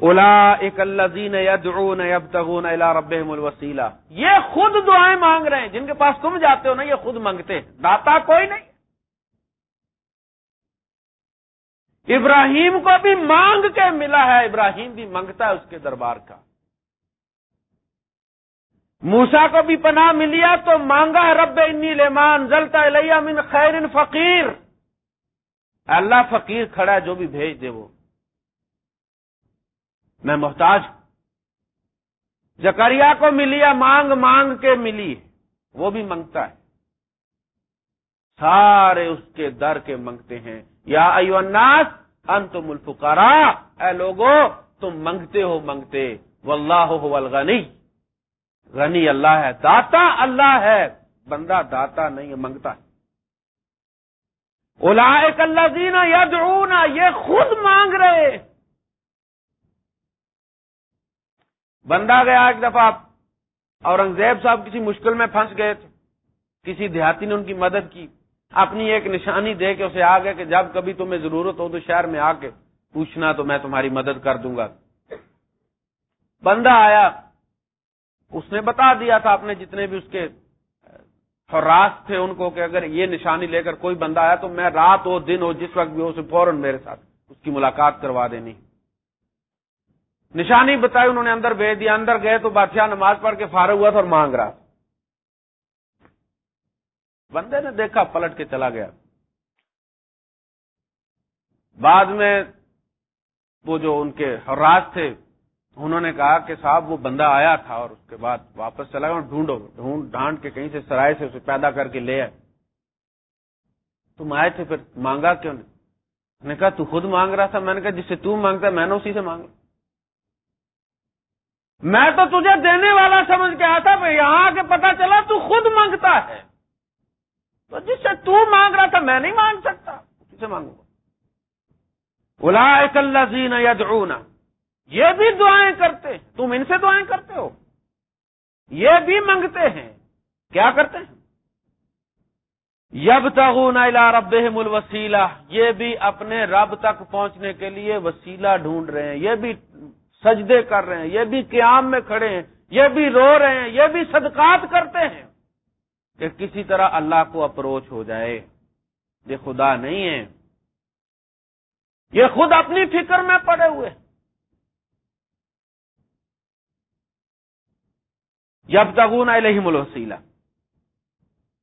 اولا ایک اللہ رب الوسیلہ۔ یہ خود دعائیں مانگ رہے ہیں، جن کے پاس تم جاتے ہو نا، یہ خود مانگتے ہیں۔ داتا کوئی نہیں۔ ابراہیم کو بھی مانگ کے ملا ہے، ابراہیم بھی مانگتا ہے اس کے دربار کا۔ موسا کو بھی پناہ ملیا تو مانگا رب انی لمان زلتا الیہ من خیر فقیر۔ اللہ فقیر کھڑا ہے، جو بھی بھیج دے وہ۔ میں محتاج زکریا کو ملیا مانگ مانگ کے ملی وہ بھی منگتا ہے۔ سارے اس کے در کے منگتے ہیں۔ یا ایو الناس، انتم الفقراء۔ اے لوگو، تم منگتے ہو منگتے واللہ هو الغنی۔ غنی اللہ ہے، داتا اللہ ہے۔ بندہ داتا نہیں ہے منگتا ہے۔ اللہ دینا یا یہ خود مانگ رہے۔ بندہ گیا ایک دفعہ، اورنگزیب صاحب کسی مشکل میں پھنس گئے تھے۔ کسی دیہاتی نے ان کی مدد کی۔ اپنی ایک نشانی دے کے اسے آ گئے کہ جب کبھی تمہیں ضرورت ہو تو شہر میں آ کے پوچھنا تو میں تمہاری مدد کر دوں گا۔ بندہ آیا۔ اس نے بتا دیا تھا اپنے جتنے بھی اس کے فراس تھے ان کو کہ اگر یہ نشانی لے کر کوئی بندہ آیا تو میں رات ہو دن ہو جس وقت بھی ہو، اسے فوراً میرے ساتھ اس کی ملاقات کروا دینی۔ نشانی بتائی انہوں نے، اندر بھیج دیا، اندر گئے تو بادشاہ نماز پڑھ کے فارغ ہوا تھا اور مانگ رہا بندے نے دیکھا، پلٹ کے چلا گیا۔ بعد میں وہ جو ان کے حراس تھے انہوں نے کہا کہ صاحب، وہ بندہ آیا تھا اور اس کے بعد واپس چلا گیا ڈھونڈو، ڈھونڈ، ڈھانڈ کے کہیں سے سرائے سے اسے پیدا کر کے لے آئے۔ تم آئے تھے پھر مانگا کیوں نے کہا، تو خود مانگ رہا تھا، میں نے کہا، جس سے تم مانگتا میں نے اسی سے مانگا۔ میں تو تجھے دینے والا سمجھ کے آتا یہاں کے پتا چلا تو خود مانگتا ہے۔ تو جس سے تو مانگ رہا تھا، میں نہیں مانگ سکتا کسے مانگوں گا۔ بلا اللہ یہ بھی دعائیں کرتے ہیں۔ تم ان سے دعائیں کرتے ہو۔ یہ بھی منگتے ہیں۔ کیا کرتے ہیں؟ یب تغون رب الوسیلہ۔ یہ بھی اپنے رب تک پہنچنے کے لیے وسیلہ ڈھونڈ رہے ہیں۔ یہ بھی سجدے کر رہے ہیں۔ یہ بھی قیام میں کھڑے ہیں۔ یہ بھی رو رہے ہیں۔ یہ بھی صدقات کرتے ہیں۔ کہ کسی طرح اللہ کو اپروچ ہو جائے۔ یہ خدا نہیں ہے۔ یہ خود اپنی فکر میں پڑے ہوئے ہیں۔ جب تگون الہم الوسیلہ۔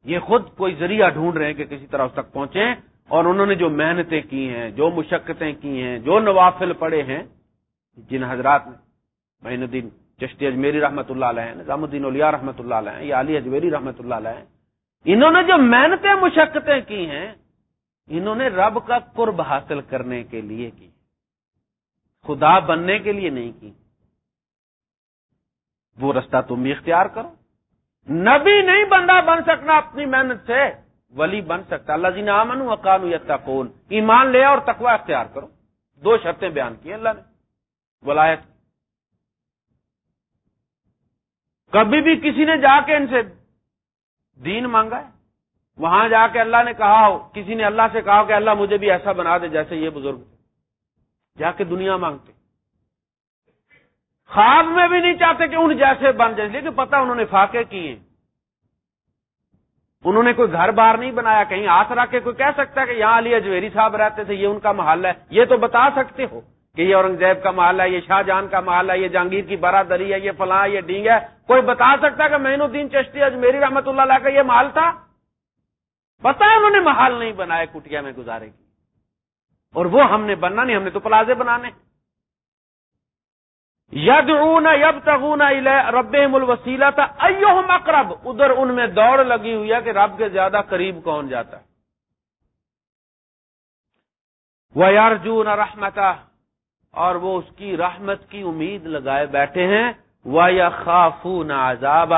یہ خود کوئی ذریعہ ڈھونڈ رہے ہیں کہ کسی طرح اس تک پہنچے اور انہوں نے جو محنتیں کی ہیں، جو مشقتیں کی ہیں، جو نوافل پڑے ہیں، جن حضرات نے بہن الدین چشتی اجمیری رحمۃ اللہ علیہ نظام الدین الیا رحمۃ اللہ علیہ یا علی اجمیری رحمۃ اللہ علیہ انہوں نے جو محنتیں، مشقتیں کی ہیں، انہوں نے رب کا قرب حاصل کرنے کے لیے کی خدا بننے کے لیے نہیں کی۔ وہ رستہ تم بھی اختیار کرو۔ نبی نہیں بندہ بن سکنا اپنی محنت سے، ولی بن سکتا۔ اللہ جی نے آمن اکان یا ایمان لے اور تقوا اختیار کرو۔ دو شرطیں بیان کی اللہ نے۔ ولایت۔ کبھی بھی کسی نے جا کے ان سے دین مانگا ہے۔ وہاں جا کے اللہ نے کہا ہو کسی نے اللہ سے کہا کہ اللہ مجھے بھی ایسا بنا دے جیسے یہ بزرگ۔ جا کے دنیا مانگتے۔ خواب میں بھی نہیں چاہتے کہ ان جیسے بن جائیں۔ لیکن پتا انہوں نے فاقے کیے انہوں نے کوئی گھر بار نہیں بنایا، کہیں ہاتھ رکھ کے کوئی کہہ سکتا ہے کہ یہاں علی اجویری صاحب رہتے تھے، یہ ان کا محل ہے۔ یہ تو بتا سکتے ہو کہ یہ اورنگزیب کا محل ہے، یہ شاہ جہاں کا محل ہے، یہ جہانگیر کی برادری ہے، یہ فلاں، یہ ڈینگ ہے۔ کوئی بتا سکتا ہے کہ مین الدین چشتی اجمیری رحمت اللہ علیہ کا یہ محل تھا؟ پتا انہوں نے محل نہیں بنائے کٹیا میں گزارے کی۔ اور وہ ہم نے بننا نہیں، ہم نے تو پلازے بنانے۔ ید اون یب تغون رب الوسیلا تھا ایوہم اقرب۔ ادھر ان میں دوڑ لگی ہوئی ہے کہ رب کے زیادہ قریب کون جاتا ہے۔ وہ ارجون رحمتا اور وہ اس کی رحمت کی امید لگائے بیٹھے ہیں۔ وہ یا خافون عذاب